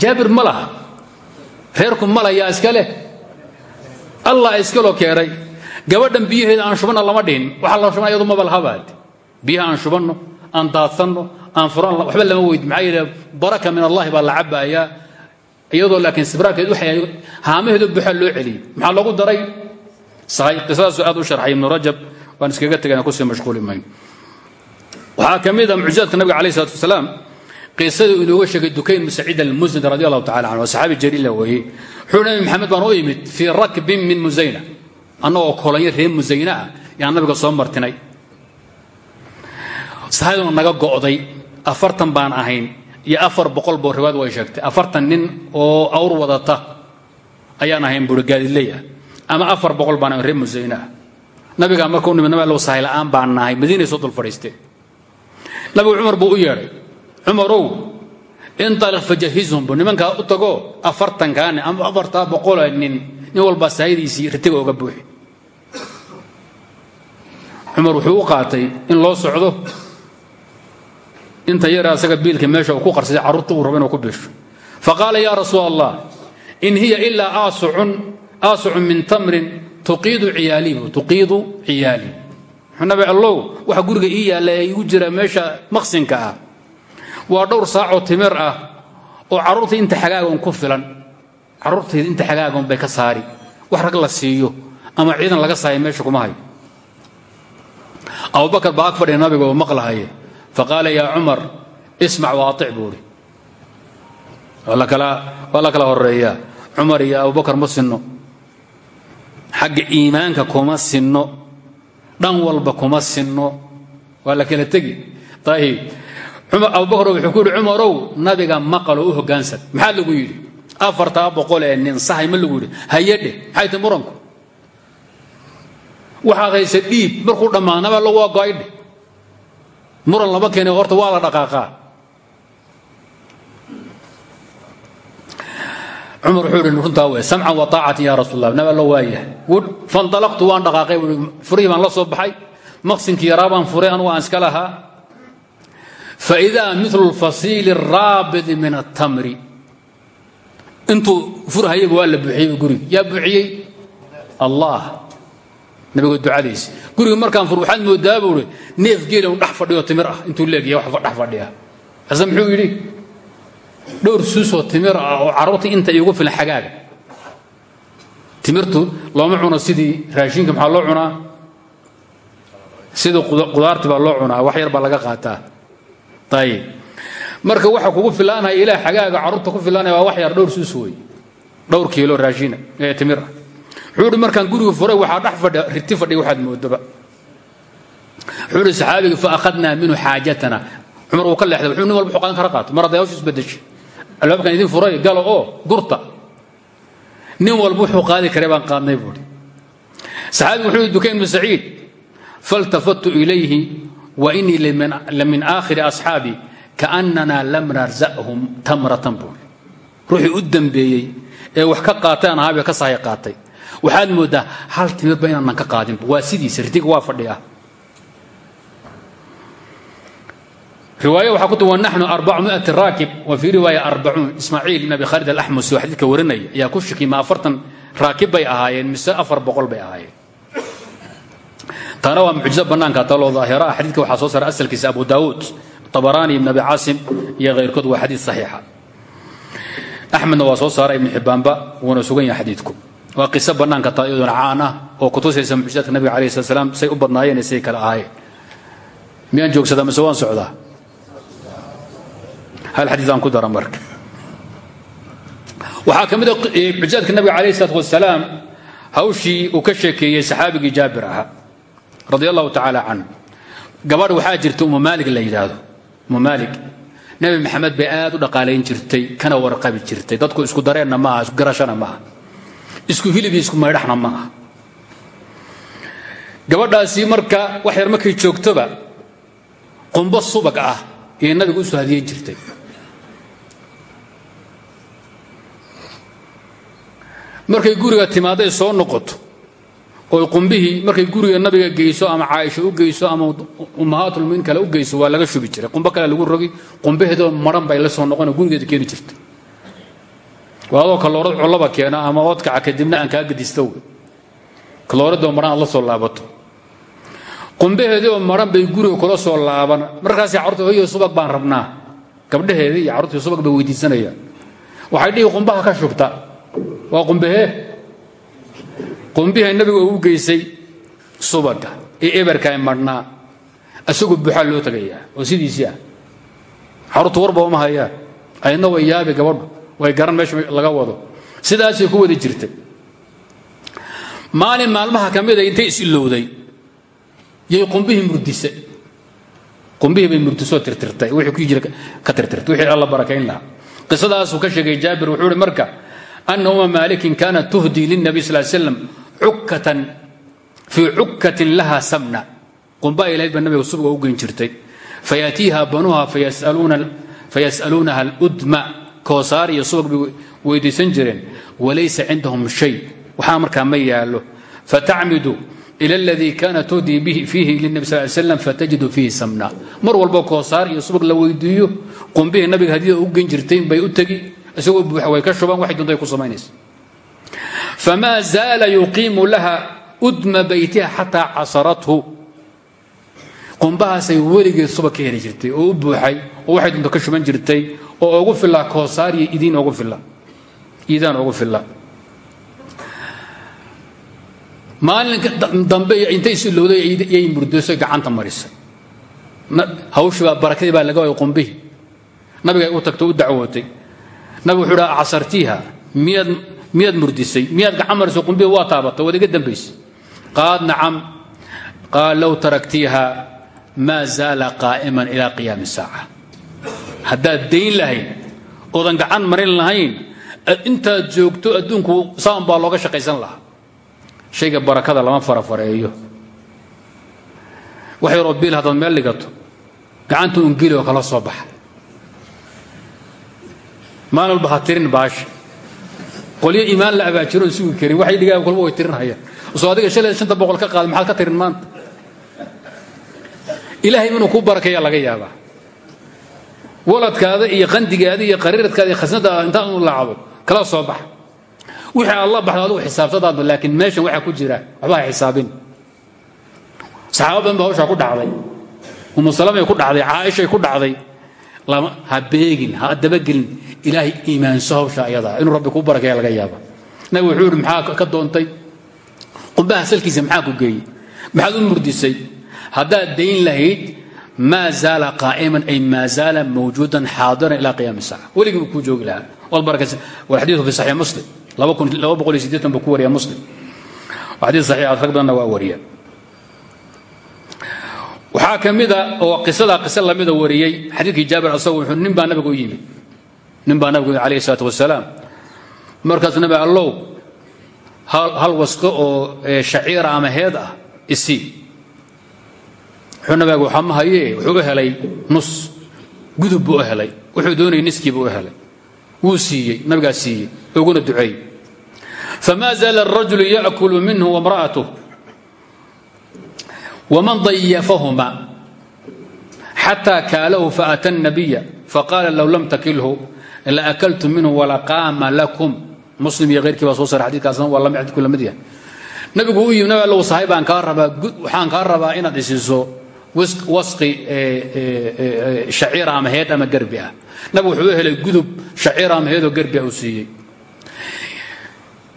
jaabir ma laha. Mala yaa iska allah iskaloo keenay gabadhan biyaheeda aan shubanna lama dhihin. Waxa la shuban iyadu maba lahabaad biyaha aan shubanno aan daadsanno aan furan waxba lama weydin. Maxaa yeele baraka min allahi baa la cabaayaa iyadoo laakiin sibraarkeed waxay haamaheedu buuxa loo celiyey. Maxaa loogu daray? Sahay qisadaasu aad u sharxay ibnu rajab waan iskaga tegana ku sii mashquuli mayno waxaa ka mid a mucjizaadka nabiga alayh salatu wasalaam qisadii inooga sheegay dukayn musaciid almusnid radi allahu tacala canhu waa saxaabi jaliila weeye wuxuu nabi maxamed baan u imid fii rakbin min musayna annagoo kolonyo reer musayna ah yaan nabiga soo martinay. Sahayduna naga go'day afartan baan ahayn iyo afar boqol boo riwaayad way sheegtay. Afartan nin oo awr wadata ayaan ahayn buuri gaadidley ah ama afar boqol baan ahayn reer musayna ah. Nabigaa marka u nimid nabi allow sahay la'aan baan nahay madiinay soo dul fadhiisteen nabigu cumar buu u yeedhay cumarow intaliq fajahizhum bu nimankaa u tago afartankaa ama afartaa boqola nin nin walbaa sahaydiisii ritiga uga buuxi. Cumar wuxuu qaatay in loo socdo inta yara asaga biilka meesha uu ku qarsaday carruurta uu rabo inuu ku biisho. Faqaala yaa rasuul allah in hiya ilaa aasucun min tamrin tuqiidu ciyaalii tuqiidu ciyaalii nabi allow waxa guriga ii yaalla ee jira meesha maqsinka ah. Waa dhowr saacoo timir ah oo carruurta inta xagaagon ku filan carruurtayda inta xagaagon bay ka saari. Wax rag la siiyo ama ciidan laga saaya meesha kuma hayo. Abubakar baa ag fadhiya nabiga oo maqlahaye faqaala yaa cumar ismac wa aic buu ihi waa la kala horeeyaa cumar iyo abubakar ma sinno xagga iimaanka kuma sinno dhan walba kuma sinno waa la kala tegi ayib abubakar wuxuu ku yidhi cumarow nabiga maqaloo u hoggaansan maxaa lagu yidhi afartaa boqol ee nin sahay ma lagu yidhi hayadhe maxay ti muranku waxaad haysa dhiib markuu dhammaanaba lagu agoaydhe muran lama keena horta waa la dhaqaaqaa. Cumar wuxuu yidhi runtaa samcan wa taacatan ya rasuul allah nabi allo waayah wud fanalaqtu waan dhaqaaqay furihii baan la soo baxay maqsinkii yaraa baan furay anugu aan iska lahaa. Faidaa milu lfasiili raabidi min atamri intuu furhayaba waa la buuxiyey gurigi yaa buuxiyey? Allah nabiga ducadiisi guriga markaan fur waxaad moodaa buui neef geela dhex fadhiyo timir ah. Intuu leegya dhex fadhiya. Ase muxuu yidhi? Dhowr suusoo timir ah oo carruurta inta iigu filan xagaaga. Timirtu looma cuno sidii raashinka maxaa loo cunaa? Sidii qudaarti baa loo cunaa? Wax yar baa laga qaataa. Ayib marka waxa kugu filaanaya ilaah xagaaga carruurta ku filaanaya waa wax yar dhowr suus wey dhowr kiilo raashina ee timir ah wuxuu markaan guriga furay waxaa dhex fadhiya riti fadhiya waxaad moodaba wuxuu saxaabiga fa akhadnaa minhu xaajatana. Cumar uu ka leexday wuxuu walba wuxuu qaadan kara qaato mar hadday hawshu isbedeshay. Albaabkan idin furay galo oo gurta. Nin walba wuxuu qaadi karay baan qaadnay buuhi saxaabigu wuxuu yihi dukayn faltafattu ilayhi wa inii la min aakhiri asxaabi kaannana lam narza'hum tamratan buuhi ruuxii u dambeeyey ee wax ka qaataan ahaabee ka sahay qaatay waxaad moodaa hal timirba inaanan ka qaadinba waa sidiisa ritiga waa fadhiya riwaaya waxaa ku ti wanaxnu arbacmiati raakib wa fii riwaaya arbacuun. Ismaaciil ibn abi khaalid alaxmusi oo xadiidka warinaya ayaa ku shiki ma afartan raakib bay ahaayeen mise afar boqol bay ahaayeen. Taana waa mucjizo bannaanka taloo daahira. Ah xadiidka waxaa soo saaray asalkiisa abu daawuud tabaraani ibn abi caasim iyo khayrkood waa xadiid saxiixa. Axmedna waa soo saaray ibnu xibbaanba wuuna sugan yahay xadiidku waa qiso bannaanka taa iyadoona caan ah oo kutusaysa mucjizaadka nabiga alayh slat slam say u badnaayeen say kale ahaayeen. Miyaan joogsadaa mise waan socdaa? Hal xadiid aan ku dara marka. Waxaa ka mid a mucjizaadka nabiga alayh isalaat wasalaam hawshii uu ka sheekeeyey saxaabigii jaabir ahaa radi allahu tacaala canhu. Gabadh waxaa jirta umu maalig la yidhaahdo. Umu maalig nebi maxamed bay aad u dhaqaalayn jirtay kana warqabi jirtay. Dadku isku dareenna ma aha isku garashana ma aha isku hilib isku maydhaxna ma aha gabadhaasi marka wax yar markay joogtoba qumbo subag ah ayay nabiga u soo hadiyen jirtay. Markay guriga timaaday soo noqoto oy qumbihii markay guriga nabiga geyso ama caaisha u geyso ama ummahaatulmumin kale u geyso waa laga shubi jiray. Qumbo kale lagu rogi qumbaheedoo maran bay la soo noqon gurigeeda keeni jirta waadoo kaloorad collaba keena ama oodkaca kadibna aan kaa gadisto wey kalooradoo maran aad soo laabato. Qumbaheedioo maran bay guriga kula soo laaban. Markaas carruurta hoyo subag baan rabnaa. Gabdhaheedii iyo carruurtii subag bay waxay dhihi qumbaha ka shubta. Waa qumbahee qumbihay nabiga u geysay subaga ee eberka marhnaa isagoo buuxaa loo tagayaa oo sidiisii ah. Xaruntu warba uma hayaan. Aydna way yaabi gabadhu way garan meesha laga wado. Sidaasay ku wada jirtay. Maalin maalmaha ka mida intay is-ilowday yay qumbihii murdisa qumbihii bay murdisoo tirtirtay. Wixii ku jira ka tirtirtay. Wixii alla barakayn lahaa. Qisadaasuu ka sheegay jaabir wuxuu uhi marka ana uma maalikin kaanat tuhdii lilnabi sal slam cukkatan fii laha samna qumba ay lahayd baa nabiga u geyn jirtay. Fayaatiiha banuha fayas'aluunaha aludma koosaar iyo subag weydiisan jireen walaysa cindahum shay. Waxaa markaa ma yaallo. Fatacmidu ila aladii kaanat tuhdii fiihi linabi sal slam fatajidu fiihi samna. Mar walbo koosaar iyo subag la weydiiyo qumbihii nabiga hadida u geyn jirtayn bay u tegi isagoo buuxa way ka shubaan waxay doonta ku samaynaysa. Famaa zaala yuqiimu laha udma baytiha xataa casarathu. Qumbahaasay weligeed subag ka jirtay oo buuxay oo waxay doonta ka shuban jirtay oo ugu fillaa koosaar iyo idiin ugu filla. Iidaan ugu filla. Maalinka dambe intay is ilowday yay murdooso gacanta marisa hawshii baa barakadii baa laga waayay qumbihii nabigay u tagto u dacwootay. Nabigu wuxuu dhaa casartiiha miyaad miyaad murdisay? Miyaad gacan mariso qumbihii waa taabatay waad iga qaad nacam qaal low taraktiiha maa zaala qaa'iman ilaa qiyaami saaca haddaad dayn lahayn oodan gacan marin lahayn intaad joogto adduunku saan baa looga shaqaysan lahaa. Shayga barakada lama farafareeyo. Wax yaroo biil haddaad meel dhigato gacanta ungeli oo kala soo baxa. Maalin walba ha tirin baasha qolyo iimaan la abaajiroon sugi karin waxay dhigaan kolba way tirinhayaan soo adiga shalay shanta boqol ka qaada maxaad ka tirin maanta? Ilaahay inuu kuu barakeeyaa laga yaabaa waladkaada iyo qandigaada iyo qariiradkaada iyo khasnadaada intaa inu laacdo kala soo baxa. Wixii alla baxda adigu xisaabtadaadu laakiin meeshan ku jira waxba xisaabin. Saxaaba badan ba hawshaa ku dhacday umu salamay ku dhacday caaishay ku dhacday. Lama ha ha dabagelin ilaahay iimaanso hawsha ayadaa inuu rabbi kuu barakeeya laga yaaba nabi wuxuu maxaa ka doontay? Qumbaha salkiisa maxaa ku geeyey? Maxaad u murdisay? Haddaad dayn lahayd maa zaala qaa'iman ay maa zaala mawjuudan xaadiran ilaa qiyaami saaca weligii uu kuu joogi lahaa walxadiidu fi saxiix muslim buu ku wariya muslim xadiis saxiix rag badanna waa wariya waxaa ka mida oo qisadaa qisa lamida wariyey xadiidkii jaabir asagu wuxuu nin baa nabiga u yimid nin baa nabiga u yimid alayhi salaatu wasalaam markaasuu nabi allow hal wasqo oo shaciira ama heed ah isii nabaaga waxaa ma haye wuxuu u helay nus. Gudub buu u helay. Wuxuu doonayay niskiibuu u helay. Wuu siiyey nabigaa siiyey uguna duceeyey famaa zaala arajulu yaakulu minhu wamra'atuh waman dayafahuma xataa kaalahu faata الnabiya faqaala low lam takilhu la akaltu minhu walaqaama lakum. Muslim iyo heyrkii soo saray xadikaasna waa la mid adku la nabigu u yimi nabi sahay baan kaa rabaa waxaan kaa rabaa inaad isiiso wasqi shaciira ama heed ama garbi ah. Nabigu wuxuu helay gudub shaciira ama heedoo garbi ah uu siiyey.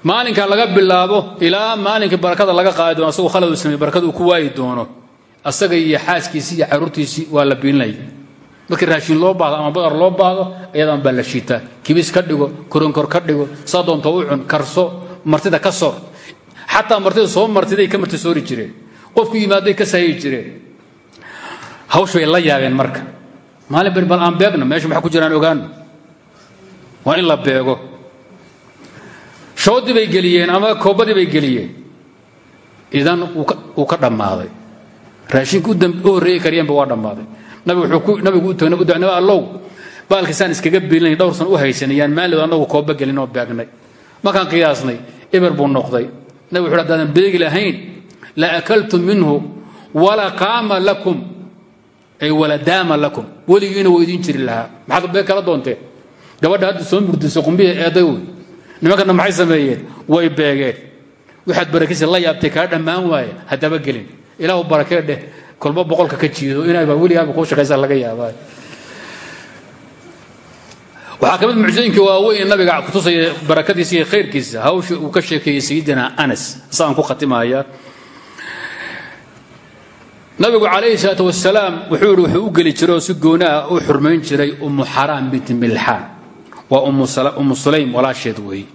Maalinka laga bilaabo ilaa maalinkii barakada laga qaadi doono khalad u samey barakada uu ku waayi doono asaga iyo xaaskiisii iyo caruurtiisii waa la biilinaya markii raashiin loo baahdo ama badar loo baahdo ayadan baa la shiitaa. Kibis ka dhigo koronkor ka dhigo saa doonta cun karso martida ka sor. Xataa martida soo martiday ka marti soori jireen. Qofku yimaaday ka sahayi jireen hawsha bay la yaabeen marka. Maalin beri bal aan beegno meesha maxaa ku jiraan ogaano waa in la beego. Shoodii bay geliyeen ama koobadii bay geliyeen. Idan uu ka dhammaaday. Raashinka u horreeyi kariyeenba waa dhammaaday. Nabigu u tagnay allow baalkiisaan iskaga biilinay dhowr san u haysanayaan maalid annagu kooba gelin beegnay. Markaan qiyaasnay eber buu noqday. Nabig wuxu hadaadan beegi lahayn la akaltu minhu wala qaama lakum ay wala daama lakum. Weligiina waa idiin jiri lahaa. Maxaad beeg kala doonteen gabadha hadda soo murdisay qumbihii eeday wey nimankana maxay sameeyeen? Way beegeen. Waxaad barakaysa la yaabtay kaa dhammaan waaye haddaba gelin. Ilaahu barakee dheh kolba boqolka ka jiido inaaba weligaaba kuu shaqaysaa laga yaabaa. Waxaa ka mid mucjisooyinka waaweyn nabiga kutusaya barakadiisa iyo khayrkiisa. Hawsha uu ka sheekeeyey sayidina anas saan ku khatimaya nabigu calayhi salaat wasalaam wuxuu yidhi wuxuu u geli jiray si gooni ah u xurmayn jiray ummu xaraam binti milxaan waa ummu sulaym walaasheed weeye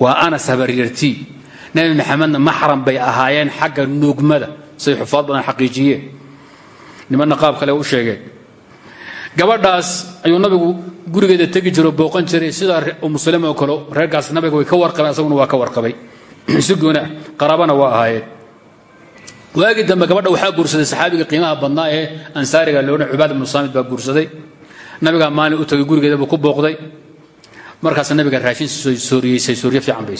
waa anas habaryartii nebi maxamedna maxram bay ahaayeen xagga nuugmada. Siday xufaad badan xaqiijiyeen qaab kale u sheegeen. Gabadhaas ayuu nabigu gurigeeda tegi jiro booqan jiray. Sidaa ummu sulaym oo kale reerkaas nabiga way ka warqabeen asaguna waa ka warqabay. [CLEARS THROAT] Si gooni ah qaraabana waa ahaayeen waagii dambe gabadha waxaa guursaday saxaabiga qiimaha badnaa ee ansaariga loodhan cubaad ibnu saamid baa guursaday. Nabigaa maalin u tagay gurigeeda buu ku booqday. Markaas nabiga raashin sooriyeysay sooryo fiican bay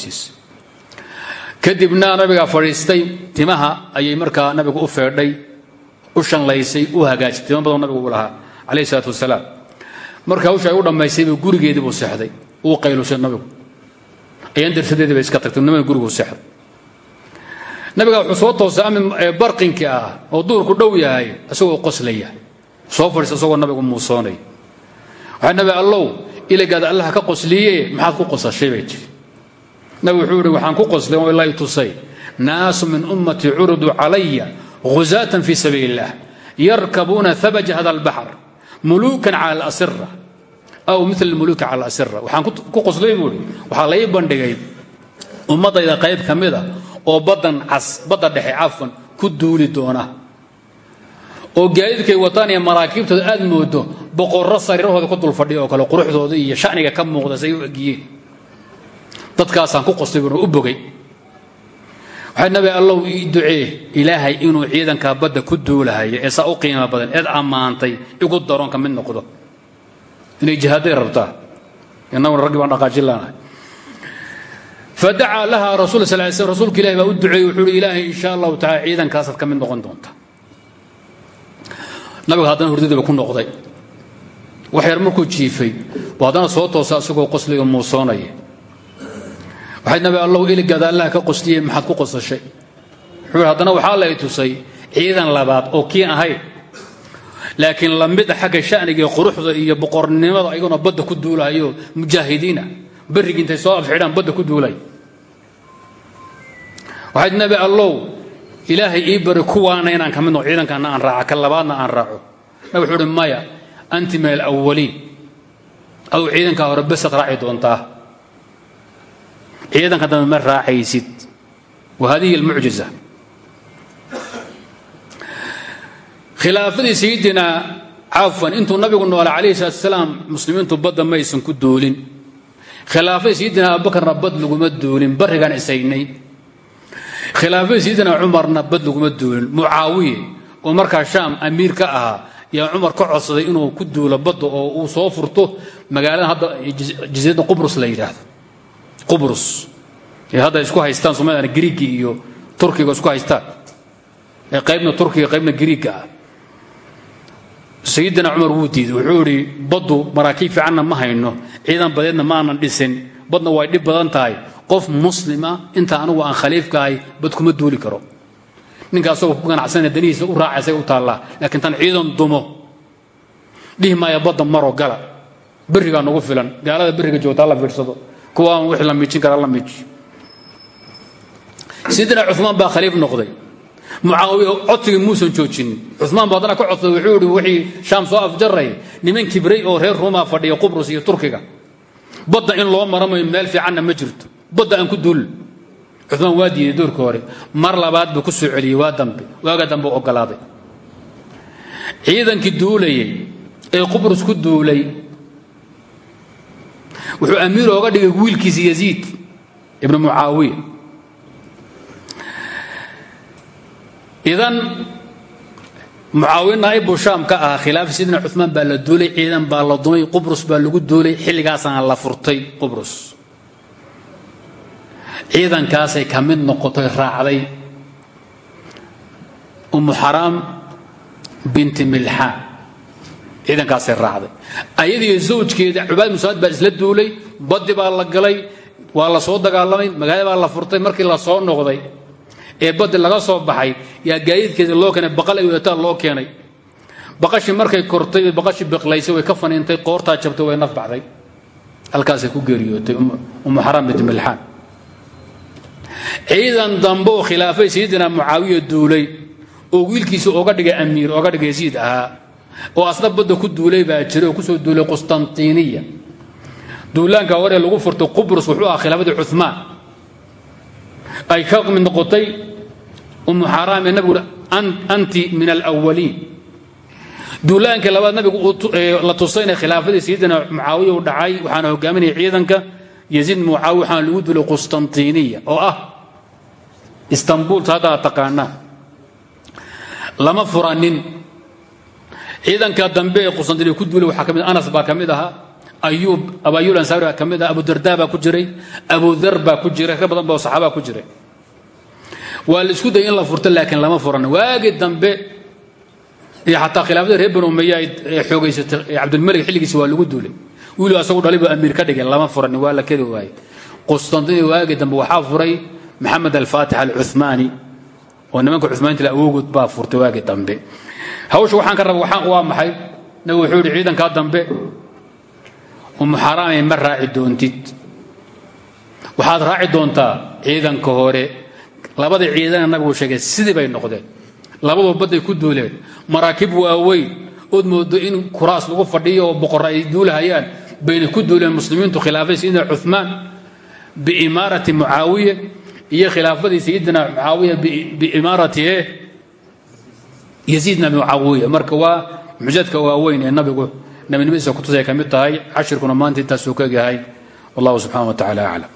kadibna nabigaa fadhiistay timaha ayay markaa nabigu u feedhay u shanlaysay u hagaajisay. Timo badan nabigu u lahaa calayhi salaatu wasalaam. Marka u dhammaystay buu gurigeedii buu seexday. Uu qaylushay nabigu. Ayaan darsadeedii bay iska tagtay nimanka gurigu seexday nabiga wuxuu soo toosay ami barqinkii ah oo duurku dhow yahay isagoo qoslaya. Soo fadhiisa isagoo nabigu muusoonaya waxaa nabi allow iligaada allaha ka qosliye maxaad ku qosashay? bay tiri nabigu wuxuu yihi waxaan ku qoslay oo ilaahi tusay. Naasu min ummatii curuduu calaya ghuzaatan fii sabiili illah yarkabuuna hada albaxr muluukan cala alasira aw mila almuluuki cala alasira waxaan ku qoslay buu ihi waxaa lai ummaddayda qayb ka oo baddan cas badda dhexe cafan ku duuli doona. Oo gaadiidkay wataan iyo maraakiibtooda aad moodo boqorro sariirahooda ku dul fadhiya oo kale quruxdooda iyo shaniga ka muuqda say u egiyeen dadkaasaan ku qostay buuna u bogay. Waxay nabi allow ii ducee ilaahay inuu ciidankaa badda ku duulahayo ee saa u qiimo badan eed ammaantay igu daroon ka mid noqdo. Inay jihaaday rabtaa. Innaguna raggii baan dhaqaajin laanahay fadacaa laha rasul rasuulka ilahi baa u duceeyey wuxuu uhi ilaahay insha allahu tacala ciidankaasaad ka mid noqon doonta. Nabiga haddana hurdadiiba ku noqday. Wax yar markuu jiifay buu haddana soo toosa isagoo qosliga muusoonaya waxay nabi allow iligaada allaha ka qosliyey maxaad ku qosashay? Wuxuu haddana waxaa lay tusay ciidan labaad oo kii ahayd laakiin lamida xagga shaniga quruxda iyo boqornimada ayaguna badda ku duulahayo mujaahidiina. Berrigi intay soo afxidhaan badda ku waxayd nabi allow ilaahay ii bari kuwaana inaan ka mid noqo ciidankaana aan raaca ka labaadna aan raaco. Nabi wuxuu uhi maya anti min alawaliin aw ciidankaa hore besad raaci doontaa. Ciidanka dambe ma raacaysid. Wa hadihi almucjiza khilaafadii sayidina cafan intuu nabigu noolay calayhi salaatu wasalaam muslimiintu badda maysan ku duulin. Khilaafadii sayidina abubakarna bad laguma duulin barrigaan isaynay khilaafadii sayidina cumarna bad laguma duulin. Mucaawiye oo markaa shaam amiir ka ahaa yaa cumar ka codsaday inuu ku duulo badda oo uu soo furto magaalada hadda jasiiradda qubrus la yidhaahdo. Qubrus. Ee hadda isku haystaan soomaliana griigi iyo turkiga isku haystaan. Ee qaybna turkiga qaybna griiga ah. Sayidina cumar wuu diiday. Wuxuu idhi baddu maraakiib fiicanna ma hayno. Ciidan badeedna ma aanan dhisin. Badna way dhib badan tahay qof muslima inta anugu aan khaliifka ahay bad kuma duuli karo. Ninka asagoo ku ganacsana danihiisa u raacaysa u taallaa. Laakiin tan ciidan dumo. Dhihi maaya badda maroo gala. Berrigaa nagu filan. Gaalada berriga joogta la fiirsado. Kuwaan wixii la miijin kara la miiji sidina cumaan baa khaliif noqday. Mucaawiya codsigii muusan joojinin cumaan baa haddana ka codsaday wuxuu ihi wixii shaam soo afjaray niman kibray oo reer ruumaa fadhiya qubrus iyo turkiga. Badda in loo maramayo meel fiicanna ma jirto badda aan ku duul. Cumaan waa diiday doorka hore. Mar labaad buu ku soo celiyey waa dambe. Waaga dambe ogolaaday ciidankii duulayay ee qubrus ku duulay wuxuu amiir ooga dhigay wiilkiisa yaziid ibnu mucaawiya. Idan mucaawiya naa'ibu shaam ka ahaa. Khilaafa sidina cumaan baa la duulay ciidan baa la dumay qubrus baa lagu duulay. Xilligaasana la furtay qubrus ciidankaasay ka mid noqotay raacday umu xaraam binti milxaan ciidankaasay raacday. Ayadiiyo zawjkeeda cubaad musaad baa isla duulay baddi baa la galay waa la soo dagaalamay magaalada baa la furtay markii la soo noqday ee baddi laga soo baxay yaa gaadiidkeeda loo keenay baqal ay wadataan loo keenay. Baqashii markay kortay baqashii biqlaysay way ka faniintay qoortaa jabtay way naf baxday. Halkaasay ku geeriyootay umu xaraam binti milxaan ciidan dambe oo khilaafay sayidina mucaawiya duulay oo wiilkiisa oga dhigay amiir oga dhigay yasiid ahaa oo asna badda ku duulay baa jiray oo ku soo duulay qustantiniya duulaanka hore lagu furtay qubrus wuxuu ahaa khilaafadii cumaan ay ka mid noqotay umu xaraam ee nabigu anti min alwaliin duulaankii labaad nabigu la tusayna khilaafadii sayidina mucaawiya u dhacay waxaana hogaaminaya ciidanka yaziid mucaawiya waxaana lagu duulay qustantiniya oo ah istanbul haddaa taqaanaa lama furanin. Ciidanka dambe ee qustantiniya ku duulay waxaa ka mid anas baa ka mid ahaa ayuub abayuul ansaari baa ka mid ah abudarda baa ku jiray. Abudar baa ku jiray. Rag badan baa saxaabaa ku jiray. Waa la isku dayay in la furto laakiin lama furan. Waagii dambe iyo xataa khilaafada reer banu umeya ay xoogaysatay cabdulmalik xilligiisa waa lagu duulay. Wiilu asagu dhalay buu amiir ka dhigay lama furan. Waa la kedi waayey qustantini waagii dambe waxaa furay maxamed alfaatix alcumaani oo nimanka cumaantil awogood baa furtay waagii dambe. Hawsha waxaan ka raba waa maxay? Nabigu wuxuu yidhi ciidankaa dambe umu xaraamay ma raaci doontid. Waxaad raaci doontaa ciidanka hore. Labada ciidana nabigu sheegay sidii noqdeen. Labadoo badday ku duuleen. Maraakib waaweyn ood moodo in kuraas lagu fadhiyo oo boqorro ay duulahayaan bayna ku duuleen muslimiintu khilaafadii sayidina cumaan biimaarati mucaawiya iyo khilaafadii sayidina mucaawiya biimaarati yasiidna mucaawiya marka waa mucjadka waaweyn ee nabigu nabinimadiisa kutusay ka mid tahay cashirkuna maanta intaasuu ka egyahay. Wallahu subxana wa tacala aclam